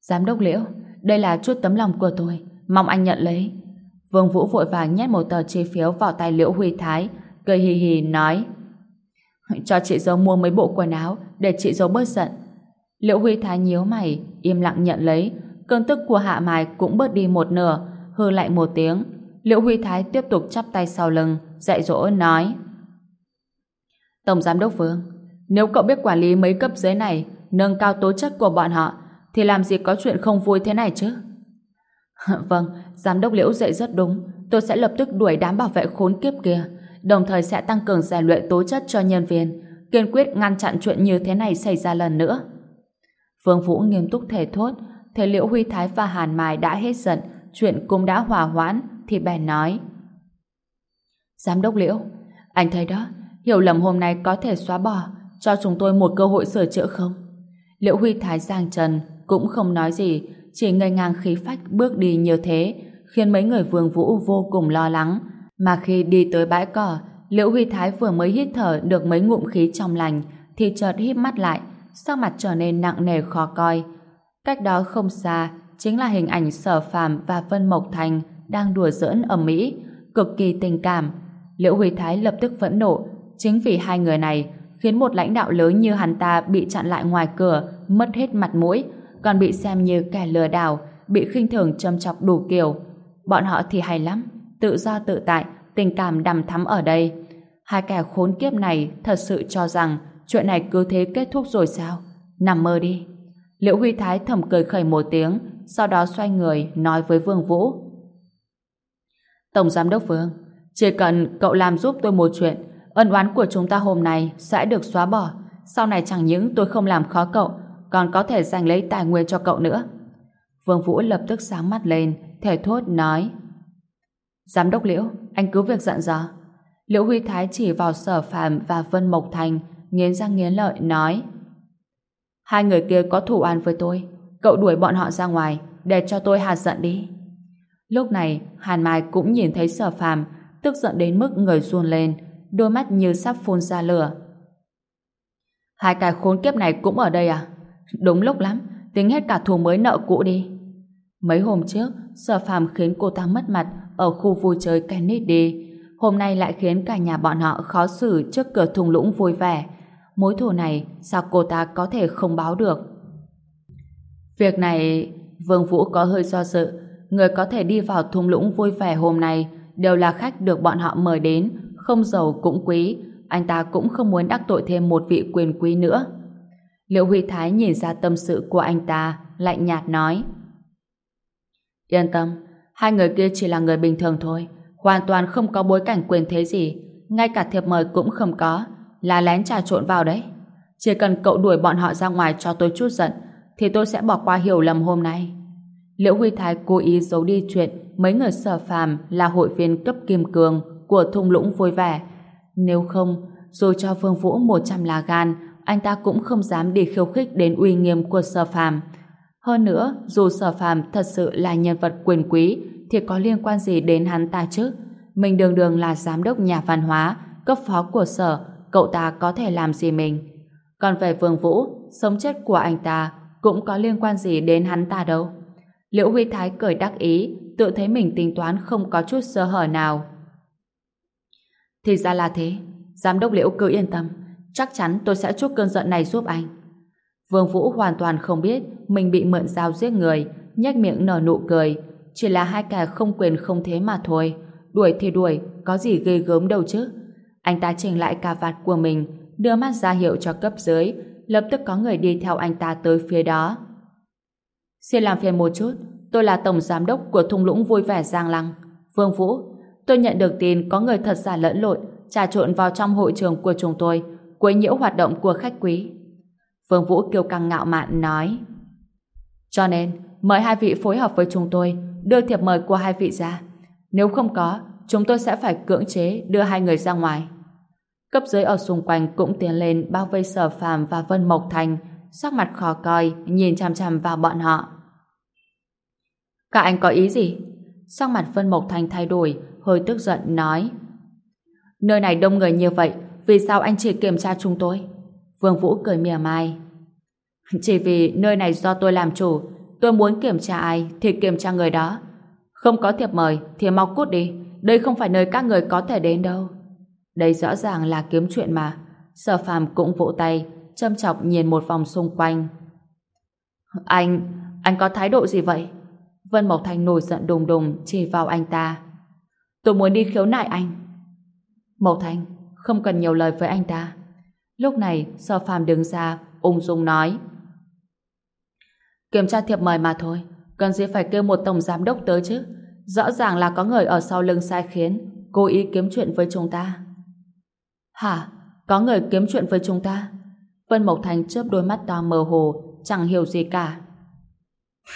Giám đốc Liễu, đây là chút tấm lòng của tôi, mong anh nhận lấy. Vương Vũ vội vàng nhét một tờ chi phiếu vào tay Liễu Huy Thái, cười hì hì nói cho chị dâu mua mấy bộ quần áo để chị dâu bớt giận. Liễu Huy Thái nhíu mày, im lặng nhận lấy, cơn tức của Hạ Mai cũng bớt đi một nửa, hư lại một tiếng, Liễu Huy Thái tiếp tục chắp tay sau lưng, dạy dỗ nói. Tổng Giám đốc Vương, nếu cậu biết quản lý mấy cấp dưới này, nâng cao tố chất của bọn họ, thì làm gì có chuyện không vui thế này chứ? (laughs) vâng, Giám đốc Liễu dạy rất đúng. Tôi sẽ lập tức đuổi đám bảo vệ khốn kiếp kia, đồng thời sẽ tăng cường rèn luyện tố chất cho nhân viên, kiên quyết ngăn chặn chuyện như thế này xảy ra lần nữa. Vương Vũ nghiêm túc thể thốt, thấy Liễu Huy Thái và Hàn Mai đã hết giận, chuyện cũng đã hòa hoãn, thì bèn nói Giám đốc Liễu anh thấy đó hiểu lầm hôm nay có thể xóa bỏ cho chúng tôi một cơ hội sửa chữa không? Liễu Huy Thái Giang Trần cũng không nói gì chỉ ngây ngang khí phách bước đi như thế khiến mấy người vương vũ vô cùng lo lắng. Mà khi đi tới bãi cỏ Liễu Huy Thái vừa mới hít thở được mấy ngụm khí trong lành thì chợt híp mắt lại sắc mặt trở nên nặng nề khó coi. Cách đó không xa chính là hình ảnh sở phàm và Vân Mộc Thành đang đùa giỡn ở Mỹ, cực kỳ tình cảm. Liễu Huy Thái lập tức phẫn nộ, chính vì hai người này khiến một lãnh đạo lớn như hắn ta bị chặn lại ngoài cửa, mất hết mặt mũi, còn bị xem như kẻ lừa đảo, bị khinh thường châm chọc đủ kiểu. Bọn họ thì hay lắm, tự do tự tại, tình cảm đằm thắm ở đây. Hai kẻ khốn kiếp này thật sự cho rằng chuyện này cứ thế kết thúc rồi sao? Nằm mơ đi. Liễu Huy Thái thầm cười khẩy một tiếng, sau đó xoay người nói với Vương Vũ. Tổng Giám đốc Vương, chỉ cần cậu làm giúp tôi một chuyện, ân oán của chúng ta hôm nay sẽ được xóa bỏ. sau này chẳng những tôi không làm khó cậu, còn có thể giành lấy tài nguyên cho cậu nữa. Vương Vũ lập tức sáng mắt lên, thể thốt nói. Giám đốc Liễu, anh cứ việc dặn dò. Liễu Huy Thái chỉ vào sở phàm và Vân Mộc Thành, nghiến răng nghiến lợi, nói. Hai người kia có thủ án với tôi, cậu đuổi bọn họ ra ngoài, để cho tôi hạt giận đi. Lúc này, Hàn Mai cũng nhìn thấy sở phàm, tức giận đến mức người run lên, đôi mắt như sắp phun ra lửa. Hai cái khốn kiếp này cũng ở đây à? Đúng lúc lắm, tính hết cả thù mới nợ cũ đi. Mấy hôm trước, sở phàm khiến cô ta mất mặt ở khu vui chơi Kennedy. Hôm nay lại khiến cả nhà bọn họ khó xử trước cửa thùng lũng vui vẻ. Mối thù này sao cô ta có thể không báo được? Việc này, Vương Vũ có hơi do dự. Người có thể đi vào thùng lũng vui vẻ hôm nay đều là khách được bọn họ mời đến, không giàu cũng quý. Anh ta cũng không muốn đắc tội thêm một vị quyền quý nữa. Liệu Huy Thái nhìn ra tâm sự của anh ta, lạnh nhạt nói. Yên tâm, hai người kia chỉ là người bình thường thôi, hoàn toàn không có bối cảnh quyền thế gì, ngay cả thiệp mời cũng không có, là lén trà trộn vào đấy. Chỉ cần cậu đuổi bọn họ ra ngoài cho tôi chút giận, thì tôi sẽ bỏ qua hiểu lầm hôm nay. Liễu Huy Thái cố ý giấu đi chuyện mấy người sở phàm là hội viên cấp kim cương của thung lũng vui vẻ. Nếu không, dù cho Vương Vũ 100 lá gan, anh ta cũng không dám đi khiêu khích đến uy nghiêm của sở phàm. Hơn nữa, dù sở phàm thật sự là nhân vật quyền quý, thì có liên quan gì đến hắn ta chứ? Mình đường đường là giám đốc nhà văn hóa, cấp phó của sở, cậu ta có thể làm gì mình? Còn về Vương Vũ, sống chết của anh ta cũng có liên quan gì đến hắn ta đâu. Liễu Huy Thái cười đắc ý, tự thấy mình tính toán không có chút sơ hở nào. Thì ra là thế, giám đốc Liễu cứ yên tâm, chắc chắn tôi sẽ chút cơn giận này giúp anh. Vương Vũ hoàn toàn không biết mình bị mượn dao giết người, nhếch miệng nở nụ cười, chỉ là hai kẻ không quyền không thế mà thôi. Đuổi thì đuổi, có gì ghê gớm đâu chứ. Anh ta chỉnh lại cà vạt của mình, đưa mắt ra hiệu cho cấp dưới, lập tức có người đi theo anh ta tới phía đó. Xin làm phiền một chút, tôi là Tổng Giám đốc của thung lũng vui vẻ Giang Lăng, Vương Vũ. Tôi nhận được tin có người thật giả lẫn lộn, trà trộn vào trong hội trường của chúng tôi, quấy nhiễu hoạt động của khách quý. Vương Vũ kiêu căng ngạo mạn nói. Cho nên, mời hai vị phối hợp với chúng tôi, đưa thiệp mời của hai vị ra. Nếu không có, chúng tôi sẽ phải cưỡng chế đưa hai người ra ngoài. Cấp dưới ở xung quanh cũng tiến lên bao vây sở phàm và Vân Mộc Thành, sắc mặt khó coi, nhìn chằm chằm vào bọn họ. Các anh có ý gì? Sắc mặt Vân Mộc Thành thay đổi, hơi tức giận nói. Nơi này đông người như vậy, vì sao anh chỉ kiểm tra chúng tôi? Vương Vũ cười mỉa mai. Chỉ vì nơi này do tôi làm chủ, tôi muốn kiểm tra ai thì kiểm tra người đó. Không có thiệp mời thì mau cút đi, đây không phải nơi các người có thể đến đâu. Đây rõ ràng là kiếm chuyện mà. Sở phàm cũng vỗ tay, châm chọc nhìn một vòng xung quanh. Anh, anh có thái độ gì vậy? Vân Mộc Thành nổi giận đùng đùng chỉ vào anh ta. Tôi muốn đi khiếu nại anh. Mộc thanh không cần nhiều lời với anh ta. Lúc này, Sở Phàm đứng ra, ung dung nói. Kiểm tra thiệp mời mà thôi, cần gì phải kêu một tổng giám đốc tới chứ? Rõ ràng là có người ở sau lưng sai khiến, cố ý kiếm chuyện với chúng ta. Hả? Có người kiếm chuyện với chúng ta? Vân Mộc Thành chớp đôi mắt to mờ hồ, chẳng hiểu gì cả.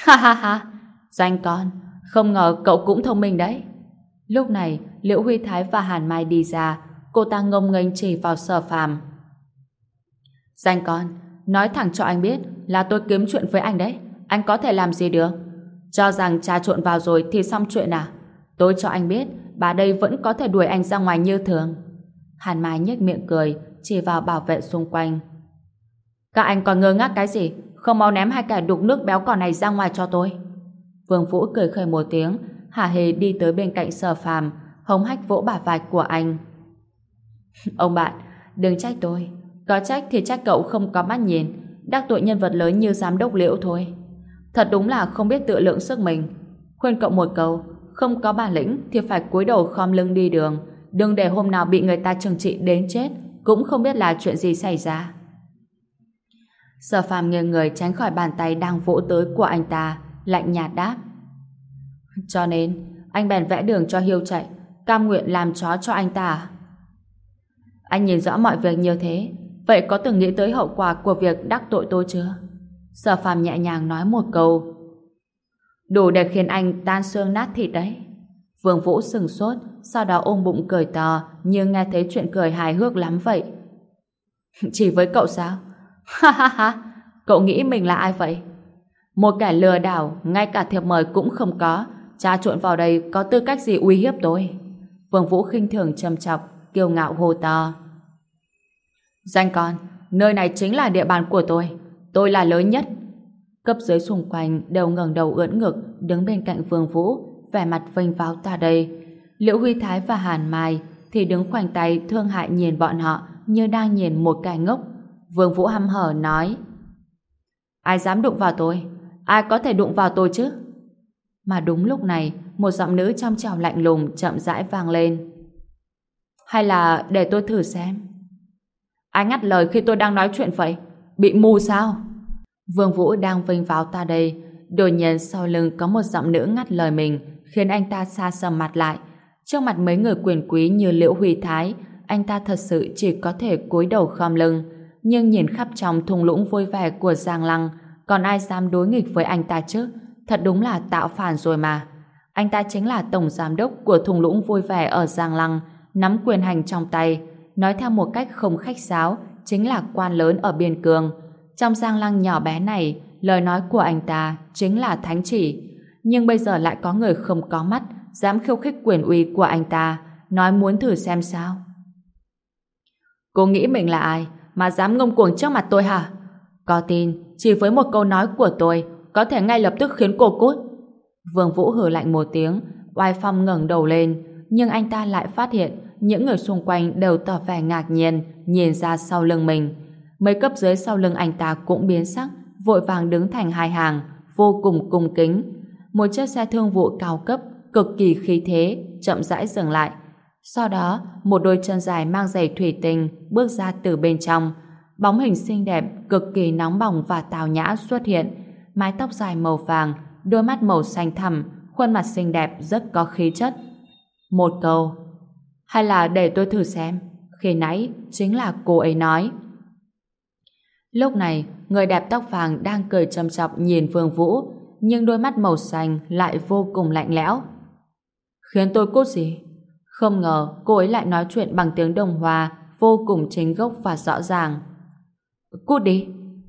Ha ha ha! Danh con, không ngờ cậu cũng thông minh đấy. Lúc này, Liễu Huy Thái và Hàn Mai đi ra, cô ta ngông nghênh chỉ vào sở phàm. Danh con, nói thẳng cho anh biết là tôi kiếm chuyện với anh đấy. Anh có thể làm gì được? Cho rằng trà trộn vào rồi thì xong chuyện à? Tôi cho anh biết, bà đây vẫn có thể đuổi anh ra ngoài như thường. Hàn Mai nhếch miệng cười, chỉ vào bảo vệ xung quanh. Các anh còn ngơ ngác cái gì? Không mau ném hai kẻ đục nước béo cỏ này ra ngoài cho tôi. Vương Vũ cười khơi một tiếng, Hà Hề đi tới bên cạnh sở phàm, hống hách vỗ bả vai của anh. (laughs) Ông bạn, đừng trách tôi. Có trách thì trách cậu không có mắt nhìn, đắc tội nhân vật lớn như giám đốc liễu thôi. Thật đúng là không biết tự lượng sức mình. Khuyên cậu một câu, không có bản lĩnh thì phải cúi đầu khom lưng đi đường, đừng để hôm nào bị người ta trừng trị đến chết, cũng không biết là chuyện gì xảy ra. Sở phàm nghiêng người tránh khỏi bàn tay đang vỗ tới của anh ta, lạnh nhạt đáp. Cho nên, anh bèn vẽ đường cho Hiêu chạy, cam nguyện làm chó cho anh ta à? Anh nhìn rõ mọi việc như thế, Vậy có từng nghĩ tới hậu quả của việc đắc tội tôi chưa? Sở phàm nhẹ nhàng nói một câu. Đủ để khiến anh tan xương nát thịt đấy. Vương Vũ sừng sốt, sau đó ôm bụng cười to, như nghe thấy chuyện cười hài hước lắm vậy. (laughs) Chỉ với cậu sao? (laughs) Ha ha ha, cậu nghĩ mình là ai vậy? Một kẻ lừa đảo, ngay cả thiệp mời cũng không có, cha trộn vào đây có tư cách gì uy hiếp tôi? Vương Vũ khinh thường châm chọc, kiêu ngạo hô to. Danh con, nơi này chính là địa bàn của tôi. Tôi là lớn nhất. Cấp dưới xung quanh đều ngẩng đầu ưỡn ngực, đứng bên cạnh Vương Vũ, vẻ mặt vênh váo ta đây. Liễu Huy Thái và Hàn Mai thì đứng khoanh tay thương hại nhìn bọn họ như đang nhìn một cái ngốc. Vương Vũ hăm hở nói Ai dám đụng vào tôi? Ai có thể đụng vào tôi chứ? Mà đúng lúc này, một giọng nữ trong trèo lạnh lùng chậm rãi vang lên. Hay là để tôi thử xem? Ai ngắt lời khi tôi đang nói chuyện vậy? Bị mù sao? Vương Vũ đang vinh vào ta đây. Đột nhiên sau lưng có một giọng nữ ngắt lời mình, khiến anh ta xa sầm mặt lại. Trước mặt mấy người quyền quý như Liễu Huy Thái, anh ta thật sự chỉ có thể cúi đầu khom lưng. Nhưng nhìn khắp trong thung lũng vui vẻ của Giang Lăng, còn ai dám đối nghịch với anh ta chứ? Thật đúng là tạo phản rồi mà. Anh ta chính là tổng giám đốc của thùng lũng vui vẻ ở Giang Lăng, nắm quyền hành trong tay, nói theo một cách không khách sáo, chính là quan lớn ở biên cương. Trong Giang Lăng nhỏ bé này, lời nói của anh ta chính là thánh chỉ. Nhưng bây giờ lại có người không có mắt, dám khiêu khích quyền uy của anh ta, nói muốn thử xem sao. Cô nghĩ mình là ai mà dám ngông cuồng trước mặt tôi hả? Có tin, chỉ với một câu nói của tôi, có thể ngay lập tức khiến cô cút. Vương Vũ hừ lạnh một tiếng, oai phong ngẩng đầu lên, nhưng anh ta lại phát hiện những người xung quanh đều tỏ vẻ ngạc nhiên nhìn ra sau lưng mình. Mấy cấp dưới sau lưng anh ta cũng biến sắc, vội vàng đứng thành hai hàng, vô cùng cung kính. Một chiếc xe thương vụ cao cấp, cực kỳ khí thế, chậm rãi dừng lại. Sau đó, một đôi chân dài mang giày thủy tinh bước ra từ bên trong. Bóng hình xinh đẹp, cực kỳ nóng bỏng và tào nhã xuất hiện. Mái tóc dài màu vàng, đôi mắt màu xanh thẳm, khuôn mặt xinh đẹp rất có khí chất. Một câu, hay là để tôi thử xem. Khi nãy, chính là cô ấy nói. Lúc này, người đẹp tóc vàng đang cười châm chọc nhìn Vương Vũ, nhưng đôi mắt màu xanh lại vô cùng lạnh lẽo. Khiến tôi cốt gì? Không ngờ cô ấy lại nói chuyện bằng tiếng đồng hòa vô cùng chính gốc và rõ ràng. Cút đi!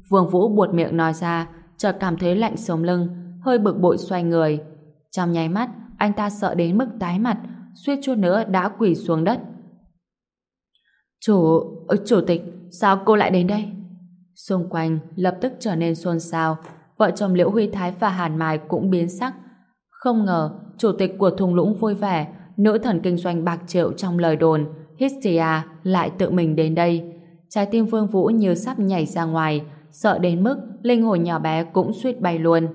Vương Vũ buột miệng nói ra, chợt cảm thấy lạnh sống lưng, hơi bực bội xoay người. Trong nháy mắt, anh ta sợ đến mức tái mặt, suýt chút nữa đã quỳ xuống đất. Chủ, chủ tịch, sao cô lại đến đây? Xung quanh lập tức trở nên xôn xao, vợ chồng Liễu Huy Thái và Hàn Mai cũng biến sắc. Không ngờ, chủ tịch của thùng lũng vui vẻ, nữ thần kinh doanh bạc triệu trong lời đồn, Hestia lại tự mình đến đây. Trái tim Vương Vũ như sắp nhảy ra ngoài, sợ đến mức linh hồn nhỏ bé cũng suýt bay luôn.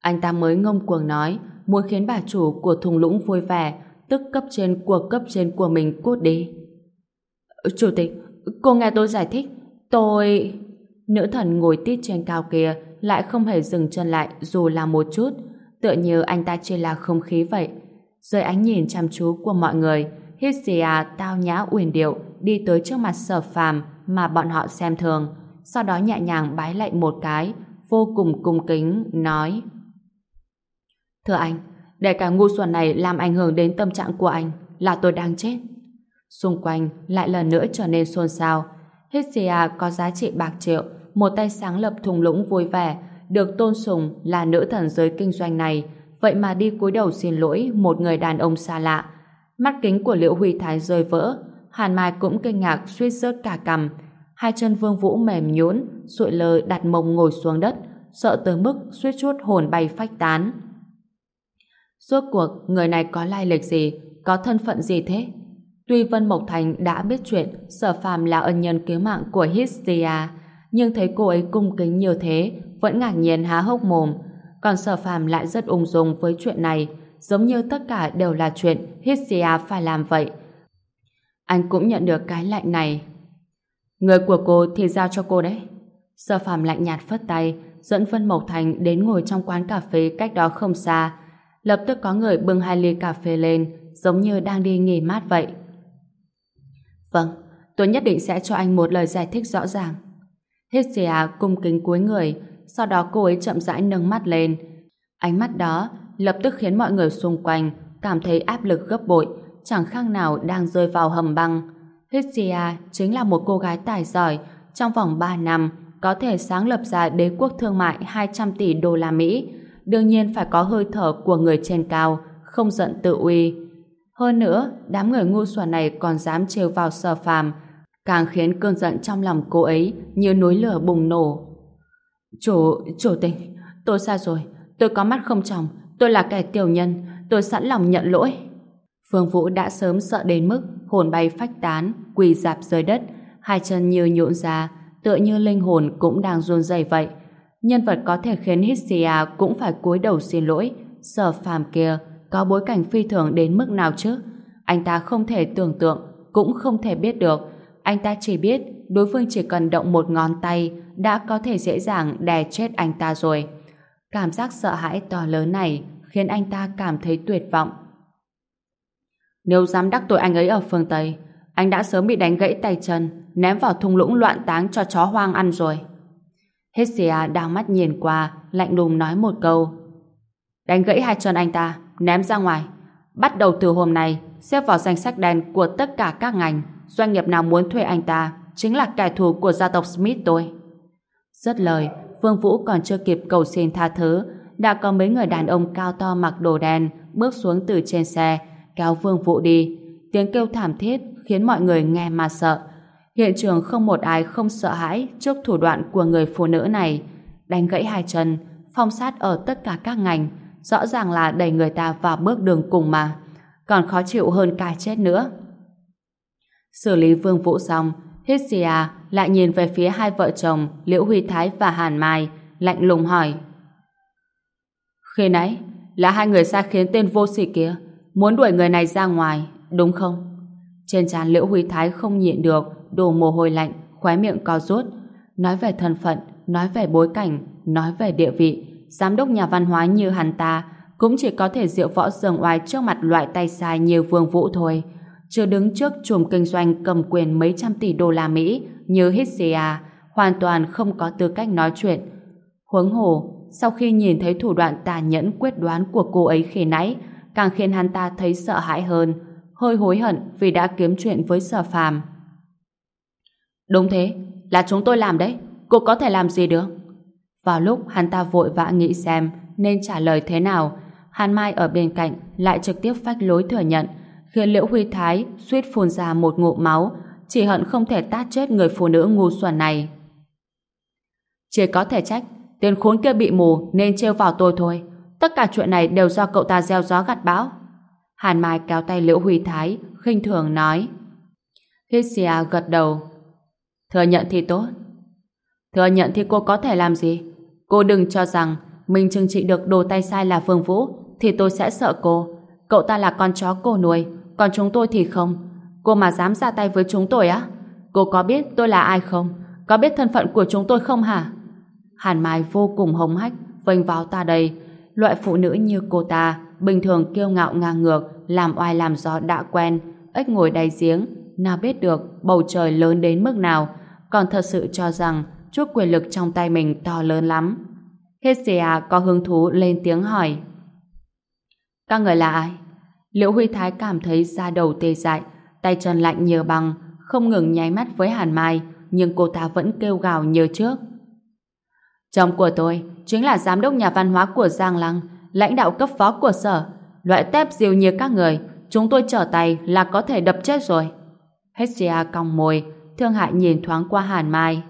Anh ta mới ngông cuồng nói, muốn khiến bà chủ của thùng lũng vui vẻ, tức cấp trên của cấp trên của mình cút đi. Chủ tịch, cô nghe tôi giải thích, tôi... Nữ thần ngồi tít trên cao kia lại không hề dừng chân lại dù là một chút, tựa như anh ta chỉ là không khí vậy. rồi ánh nhìn chăm chú của mọi người, hisia tao nhã uyển điệu đi tới trước mặt sở phàm mà bọn họ xem thường, sau đó nhẹ nhàng bái lạy một cái, vô cùng cung kính, nói Thưa anh, để cả ngu xuẩn này làm ảnh hưởng đến tâm trạng của anh là tôi đang chết. Xung quanh lại lần nữa trở nên xôn xao. Hestia à, có giá trị bạc triệu, một tay sáng lập thùng lũng vui vẻ, được tôn sùng là nữ thần giới kinh doanh này, vậy mà đi cúi đầu xin lỗi một người đàn ông xa lạ. Mắt kính của Liễu Huy Thái rơi vỡ, Hàn Mai cũng kinh ngạc suýt rớt cả cằm. Hai chân Vương Vũ mềm nhũn, sụi lơ đặt mông ngồi xuống đất, sợ tới mức suýt chút hồn bay phách tán. Rốt cuộc, người này có lai lịch gì, có thân phận gì thế? Tuy Vân Mộc Thành đã biết chuyện sở phàm là ân nhân cứu mạng của Histia, nhưng thấy cô ấy cung kính như thế, vẫn ngạc nhiên há hốc mồm. Còn sở phàm lại rất ung dung với chuyện này, giống như tất cả đều là chuyện Histia phải làm vậy. Anh cũng nhận được cái lạnh này. Người của cô thì giao cho cô đấy. Sở phàm lạnh nhạt phất tay, dẫn Vân Mộc Thành đến ngồi trong quán cà phê cách đó không xa, lập tức có người bưng hai ly cà phê lên, giống như đang đi nghỉ mát vậy. Vâng, tôi nhất định sẽ cho anh một lời giải thích rõ ràng. Hestia à, cung kính cúi người, sau đó cô ấy chậm rãi nâng mắt lên. Ánh mắt đó lập tức khiến mọi người xung quanh cảm thấy áp lực gấp bội, chẳng khác nào đang rơi vào hầm băng. Hestia chính là một cô gái tài giỏi, trong vòng 3 năm có thể sáng lập ra đế quốc thương mại 200 tỷ đô la Mỹ, đương nhiên phải có hơi thở của người trên cao, không giận tự uy. Hơn nữa, đám người ngu xuẩn này còn dám trêu vào sở phàm, càng khiến cơn giận trong lòng cô ấy như núi lửa bùng nổ. Chủ, chủ tịch, tôi sai rồi, tôi có mắt không tròng, tôi là kẻ tiểu nhân, tôi sẵn lòng nhận lỗi. Phương Vũ đã sớm sợ đến mức hồn bay phách tán, quỳ dạp dưới đất, hai chân như nhũn ra, tựa như linh hồn cũng đang run rẩy vậy. Nhân vật có thể khiến Hisia cũng phải cúi đầu xin lỗi, sở phàm kia có bối cảnh phi thường đến mức nào chứ? Anh ta không thể tưởng tượng, cũng không thể biết được. Anh ta chỉ biết đối phương chỉ cần động một ngón tay đã có thể dễ dàng đè chết anh ta rồi. Cảm giác sợ hãi to lớn này khiến anh ta cảm thấy tuyệt vọng. Nếu dám đắc tội anh ấy ở phương Tây, anh đã sớm bị đánh gãy tay chân, ném vào thung lũng loạn táng cho chó hoang ăn rồi. Hesia đang mắt nhìn qua, lạnh lùng nói một câu. Đánh gãy hai chân anh ta, ném ra ngoài. Bắt đầu từ hôm nay, xếp vào danh sách đen của tất cả các ngành, doanh nghiệp nào muốn thuê anh ta chính là kẻ thù của gia tộc Smith tôi. Rất lời, Vương Vũ còn chưa kịp cầu xin tha thứ, đã có mấy người đàn ông cao to mặc đồ đen bước xuống từ trên xe, kéo Vương Vũ đi. Tiếng kêu thảm thiết khiến mọi người nghe mà sợ. Hiện trường không một ai không sợ hãi trước thủ đoạn của người phụ nữ này. Đánh gãy hai chân, phong sát ở tất cả các ngành, rõ ràng là đẩy người ta vào bước đường cùng mà. Còn khó chịu hơn cai chết nữa. Xử lý Vương Vũ xong, Hixia lại nhìn về phía hai vợ chồng Liễu Huy Thái và Hàn Mai, lạnh lùng hỏi. Khi nãy, là hai người xa khiến tên vô sỉ kia muốn đuổi người này ra ngoài, đúng không? Trên trán Liễu Huy Thái không nhịn được, đổ mồ hôi lạnh, khóe miệng co rút. Nói về thân phận, nói về bối cảnh, nói về địa vị, giám đốc nhà văn hóa như hắn ta cũng chỉ có thể diệu võ dường oai trước mặt loại tay sai như Vương Vũ thôi. Chưa đứng trước chùm kinh doanh cầm quyền mấy trăm tỷ đô la Mỹ như Hisia, hoàn toàn không có tư cách nói chuyện. Huống hồ, sau khi nhìn thấy thủ đoạn tà nhẫn quyết đoán của cô ấy khi nãy, càng khiến hắn ta thấy sợ hãi hơn, hơi hối hận vì đã kiếm chuyện với sở phàm. Đúng thế, là chúng tôi làm đấy, cô có thể làm gì được? Vào lúc hắn ta vội vã nghĩ xem nên trả lời thế nào, Hàn Mai ở bên cạnh lại trực tiếp phách lối thừa nhận, khiến Liễu Huy Thái suýt phun ra một ngụm máu, chỉ hận không thể tát chết người phụ nữ ngu xuẩn này. Chỉ có thể trách, tên khốn kia bị mù nên trêu vào tôi thôi. Tất cả chuyện này đều do cậu ta gieo gió gặt bão. Hàn Mai kéo tay Liễu Huy Thái, khinh thường nói. Hisia gật đầu. Thừa nhận thì tốt. Thừa nhận thì cô có thể làm gì? Cô đừng cho rằng mình chừng trị được đồ tay sai là Phương Vũ thì tôi sẽ sợ cô. Cậu ta là con chó cô nuôi, còn chúng tôi thì không. Cô mà dám ra tay với chúng tôi á? Cô có biết tôi là ai không? Có biết thân phận của chúng tôi không hả? Hàn Mai vô cùng hống hách, vênh vào ta đây. Loại phụ nữ như cô ta, bình thường kiêu ngạo ngang ngược, làm oai làm gió đã quen, ếch ngồi đáy giếng, nào biết được bầu trời lớn đến mức nào, còn thật sự cho rằng chút quyền lực trong tay mình to lớn lắm. Hesia có hứng thú lên tiếng hỏi. Các người là ai? Liễu Huy Thái cảm thấy da đầu tê dại, tay chân lạnh như băng, không ngừng nháy mắt với Hàn Mai, nhưng cô ta vẫn kêu gào như trước. Chồng của tôi chính là giám đốc nhà văn hóa của Giang Lăng, lãnh đạo cấp phó của sở. Loại tép diều như các người, chúng tôi trở tay là có thể đập chết rồi. Hestia cong môi, thương hại nhìn thoáng qua Hàn Mai.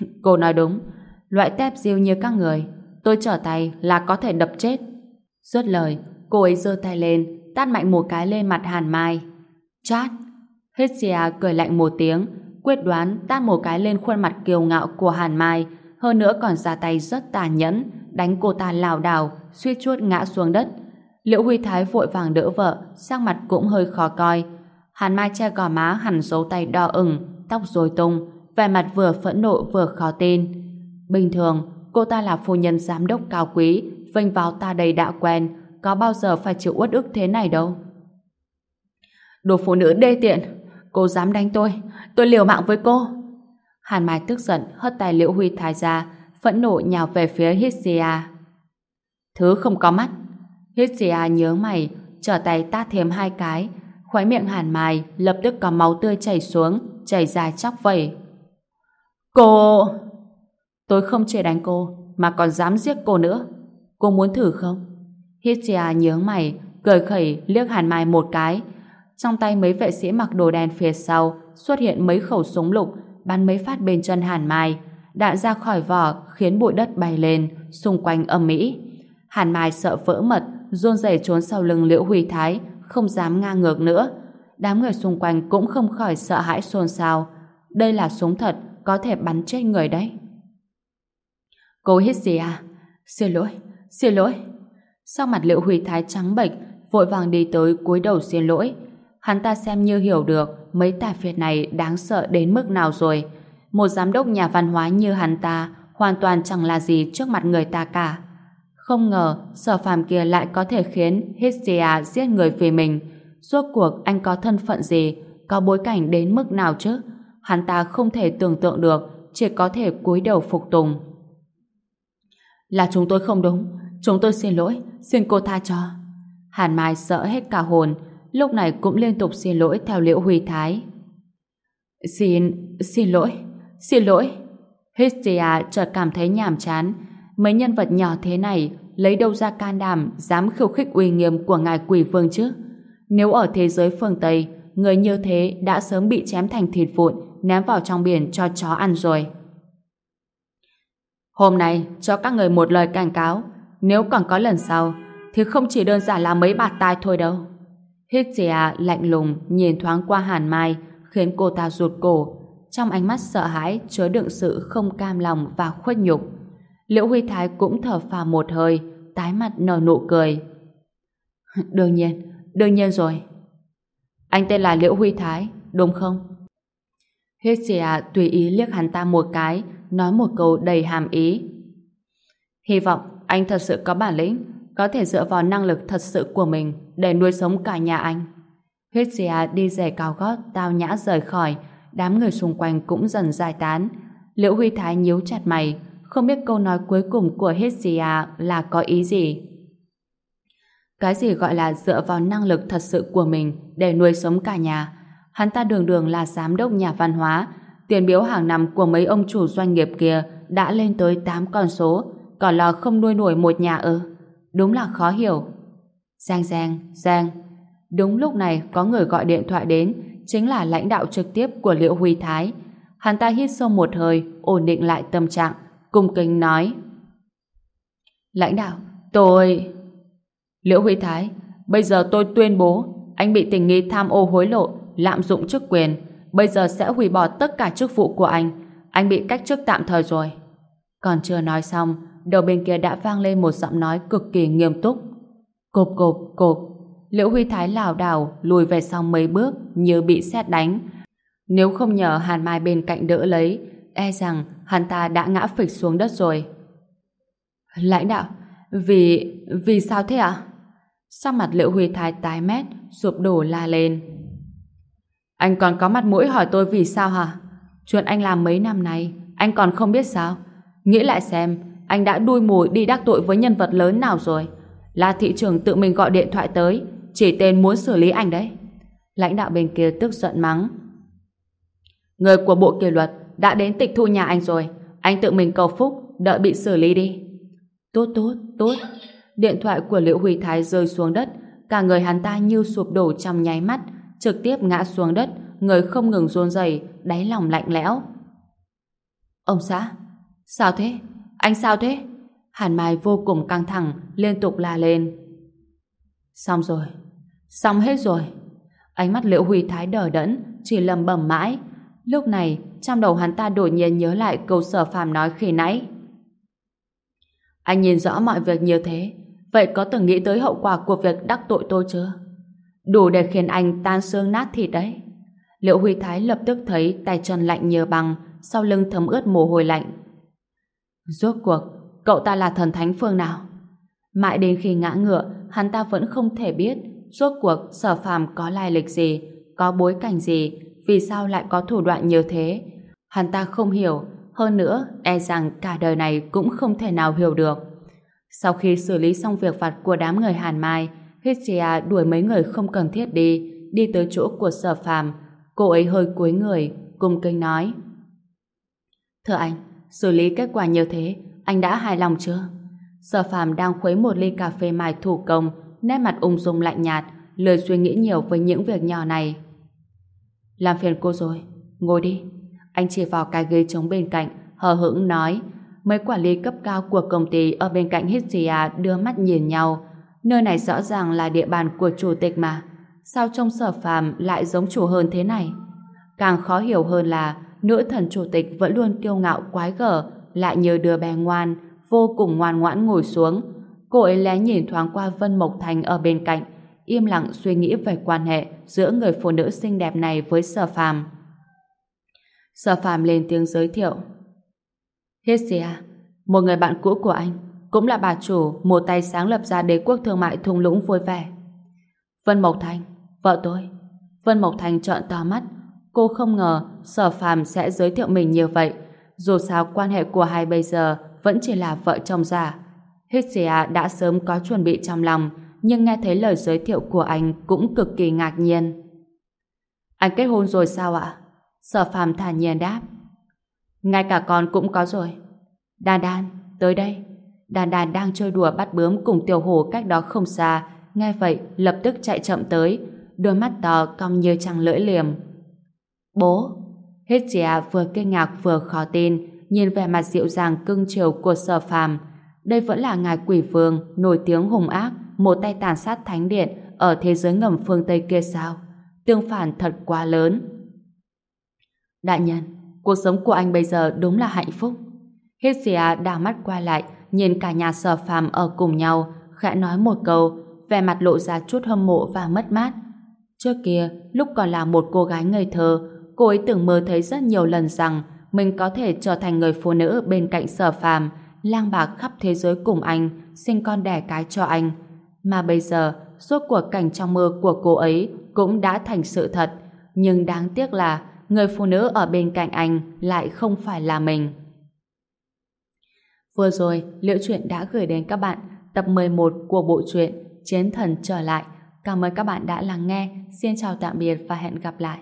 (laughs) Cô nói đúng, loại tép diêu như các người, tôi trở tay là có thể đập chết. Rốt lời, cô ấy giơ tay lên, tát mạnh một cái lên mặt Hàn Mai. Chát! Hestia cười lạnh một tiếng, quyết đoán tát một cái lên khuôn mặt kiêu ngạo của Hàn Mai, hơn nữa còn ra tay rất tàn nhẫn, đánh cô ta lảo đảo, suýt chuốt ngã xuống đất. Liễu Huy Thái vội vàng đỡ vợ, sắc mặt cũng hơi khó coi. Hàn Mai che gò má hẳn dấu tay đỏ ửng, tóc rối tung, vẻ mặt vừa phẫn nộ vừa khó tin. Bình thường, cô ta là phu nhân giám đốc cao quý, vênh vào ta đầy đã quen, có bao giờ phải chịu uất ức thế này đâu. Đồ phụ nữ đê tiện, Cô dám đánh tôi, tôi liều mạng với cô. Hàn Mai tức giận hất tay Liễu Huy Thái ra, phẫn nộ nhào về phía Hisia. Thứ không có mắt. Hisia nhớ mày, trở tay tát thêm hai cái, khóe miệng Hàn Mai lập tức có máu tươi chảy xuống, chảy dài chóc vẩy. Cô... Tôi không chỉ đánh cô, mà còn dám giết cô nữa. Cô muốn thử không? Hisia nhớ mày, cười khẩy liếc Hàn Mai một cái. Trong tay mấy vệ sĩ mặc đồ đen phía sau xuất hiện mấy khẩu súng lục bắn mấy phát bên chân Hàn Mai. Đạn ra khỏi vỏ khiến bụi đất bay lên, xung quanh âm mỹ. Hàn Mai sợ vỡ mật, run rẩy trốn sau lưng Liễu Huy Thái, không dám ngang ngược nữa. Đám người xung quanh cũng không khỏi sợ hãi xôn xao. Đây là súng thật, có thể bắn chết người đấy. Cô hít gì à? Xin lỗi, xin lỗi. Sau mặt Liễu Huy Thái trắng bệch, vội vàng đi tới cúi đầu xin lỗi. Hắn ta xem như hiểu được mấy tài phiệt này đáng sợ đến mức nào rồi. Một giám đốc nhà văn hóa như hắn ta hoàn toàn chẳng là gì trước mặt người ta cả. Không ngờ sở phàm kia lại có thể khiến Hestia giết người vì mình. Rốt cuộc anh có thân phận gì, có bối cảnh đến mức nào chứ? Hắn ta không thể tưởng tượng được, chỉ có thể cúi đầu phục tùng. Là chúng tôi không đúng, chúng tôi xin lỗi, xin cô tha cho. Hàn Mai sợ hết cả hồn, lúc này cũng liên tục xin lỗi theo Liễu Huy Thái. Xin, xin lỗi, xin lỗi. Hestia chợt cảm thấy nhàm chán. Mấy nhân vật nhỏ thế này lấy đâu ra can đảm dám khiêu khích uy nghiêm của ngài quỷ vương chứ? Nếu ở thế giới phương Tây, người như thế đã sớm bị chém thành thịt vụn, ném vào trong biển cho chó ăn rồi. Hôm nay, cho các người một lời cảnh cáo, nếu còn có lần sau, thì không chỉ đơn giản là mấy bạt tai thôi đâu. Hít dìa à, lạnh lùng nhìn thoáng qua Hàn Mai khiến cô ta rụt cổ. Trong ánh mắt sợ hãi chứa đựng sự không cam lòng và khuất nhục. Liễu Huy Thái cũng thở phào một hơi, tái mặt nở nụ cười. (laughs) Đương nhiên, đương nhiên rồi. Anh tên là Liễu Huy Thái, đúng không? Hết dìa à, tùy ý liếc hắn ta một cái, nói một câu đầy hàm ý. Hy vọng anh thật sự có bản lĩnh, có thể dựa vào năng lực thật sự của mình để nuôi sống cả nhà anh. Huyết đi giày cao gót, tao nhã rời khỏi, đám người xung quanh cũng dần giải tán. Liễu Huy Thái nhíu chặt mày, không biết câu nói cuối cùng của Huyết là có ý gì. Cái gì gọi là dựa vào năng lực thật sự của mình để nuôi sống cả nhà. Hắn ta đường đường là giám đốc nhà văn hóa, tiền biếu hàng năm của mấy ông chủ doanh nghiệp kia đã lên tới 8 con số, còn lo không nuôi nổi một nhà ư. Đúng là khó hiểu. Giang Giang, Giang. Đúng lúc này có người gọi điện thoại đến, chính là lãnh đạo trực tiếp của Liễu Huy Thái. Hắn ta hít sâu một hơi, ổn định lại tâm trạng, cung kính nói. Lãnh đạo, tôi... Liễu Huy Thái, bây giờ tôi tuyên bố anh bị tình nghi tham ô hối lộ, lạm dụng chức quyền. Bây giờ sẽ hủy bỏ tất cả chức vụ của anh. Anh bị cách chức tạm thời rồi. Còn chưa nói xong, đầu bên kia đã vang lên một giọng nói cực kỳ nghiêm túc. Cộp cộp cộp, Liễu Huy Thái lảo đảo lùi về sau mấy bước như bị sét đánh. Nếu không nhờ Hàn Mai bên cạnh đỡ lấy, e rằng hắn ta đã ngã phịch xuống đất rồi. Lãnh đạo, vì... vì sao thế ạ? Sắc mặt Liễu Huy Thái tái mét, sụp đổ la lên. Anh còn có mặt mũi hỏi tôi vì sao hả? Chuyện anh làm mấy năm nay, anh còn không biết sao? Nghĩ lại xem, anh đã đuôi mùi đi đắc tội với nhân vật lớn nào rồi. Là thị trường tự mình gọi điện thoại tới, chỉ tên muốn xử lý anh đấy. Lãnh đạo bên kia tức giận mắng. Người của bộ kỷ luật đã đến tịch thu nhà anh rồi. Anh tự mình cầu phúc, đợi bị xử lý đi. Tốt tốt, tốt. Điện thoại của Liễu Huy Thái rơi xuống đất, cả người hắn ta như sụp đổ trong nháy mắt, trực tiếp ngã xuống đất, người không ngừng run rẩy, đáy lòng lạnh lẽo. Ông xã, sao thế? Anh sao thế? Hàn Mai vô cùng căng thẳng, liên tục la lên. Xong rồi. Xong hết rồi. Ánh mắt Liễu Huy Thái đờ đẫn, chỉ lầm bẩm mãi. Lúc này, trong đầu hắn ta đột nhiên nhớ lại câu sở phàm nói khi nãy. Anh nhìn rõ mọi việc như thế, vậy có từng nghĩ tới hậu quả của việc đắc tội tôi chưa? Đủ để khiến anh tan xương nát thịt đấy. Liễu Huy Thái lập tức thấy tay chân lạnh như băng, sau lưng thấm ướt mồ hôi lạnh. Rốt cuộc, cậu ta là thần thánh phương nào? Mãi đến khi ngã ngựa, hắn ta vẫn không thể biết rốt cuộc sở phàm có lai lịch gì, có bối cảnh gì, vì sao lại có thủ đoạn như thế. Hắn ta không hiểu, hơn nữa e rằng cả đời này cũng không thể nào hiểu được. Sau khi xử lý xong việc vặt của đám người Hàn Mai, Hitchia đuổi mấy người không cần thiết đi, đi tới chỗ của sở phàm. Cô ấy hơi cúi người, cung kính nói. Thưa anh, xử lý kết quả như thế, anh đã hài lòng chưa? Sở phàm đang khuấy một ly cà phê mài thủ công, nét mặt ung dung lạnh nhạt, lười suy nghĩ nhiều với những việc nhỏ này. Làm phiền cô rồi, ngồi đi. Anh chỉ vào cái ghế trống bên cạnh, hờ hững nói. Mấy quản lý cấp cao của công ty ở bên cạnh Hestia đưa mắt nhìn nhau. Nơi này rõ ràng là địa bàn của chủ tịch mà. Sao trông sở phàm lại giống chủ hơn thế này? Càng khó hiểu hơn là nữ thần chủ tịch vẫn luôn kiêu ngạo quái gở, lại như đứa bé ngoan, vô cùng ngoan ngoãn ngồi xuống. Cô ấy lén nhìn thoáng qua Vân Mộc Thành ở bên cạnh, im lặng suy nghĩ về quan hệ giữa người phụ nữ xinh đẹp này với sở phàm. Sở phàm lên tiếng giới thiệu. hesia à? một người bạn cũ của anh, cũng là bà chủ một tay sáng lập ra đế quốc thương mại thung lũng vui vẻ. Vân Mộc Thành, vợ tôi. Vân Mộc Thành trợn to mắt. Cô không ngờ sở phàm sẽ giới thiệu mình như vậy. Dù sao quan hệ của hai bây giờ vẫn chỉ là vợ chồng già. Hixia đã sớm có chuẩn bị trong lòng, nhưng nghe thấy lời giới thiệu của anh cũng cực kỳ ngạc nhiên. Anh kết hôn rồi sao ạ? Sở phàm thản nhiên đáp. Ngay cả con cũng có rồi. Đan đan, tới đây. Đan đan đang chơi đùa bắt bướm cùng tiểu hồ cách đó không xa. Nghe vậy, lập tức chạy chậm tới. Đôi mắt to cong như trăng lưỡi liềm. Bố! Hết trẻ à, vừa kinh ngạc vừa khó tin, nhìn vẻ mặt dịu dàng cưng chiều của sở phàm. Đây vẫn là ngài quỷ vương, nổi tiếng hùng ác, một tay tàn sát thánh điện ở thế giới ngầm phương Tây kia sao? Tương phản thật quá lớn. Đại nhân, cuộc sống của anh bây giờ đúng là hạnh phúc. Hessia à, đảo mắt qua lại, nhìn cả nhà sở phàm ở cùng nhau, khẽ nói một câu, vẻ mặt lộ ra chút hâm mộ và mất mát. Trước kia, lúc còn là một cô gái ngây thơ, cô ấy từng mơ thấy rất nhiều lần rằng mình có thể trở thành người phụ nữ bên cạnh sở phàm, lang bạc khắp thế giới cùng anh, sinh con đẻ cái cho anh. Mà bây giờ, suốt cuộc cảnh trong mơ của cô ấy cũng đã thành sự thật. Nhưng đáng tiếc là người phụ nữ ở bên cạnh anh lại không phải là mình. Vừa rồi, Liễu Chuyện đã gửi đến các bạn tập 11 của bộ truyện Chiến Thần Trở Lại. Cảm ơn các bạn đã lắng nghe. Xin chào tạm biệt và hẹn gặp lại.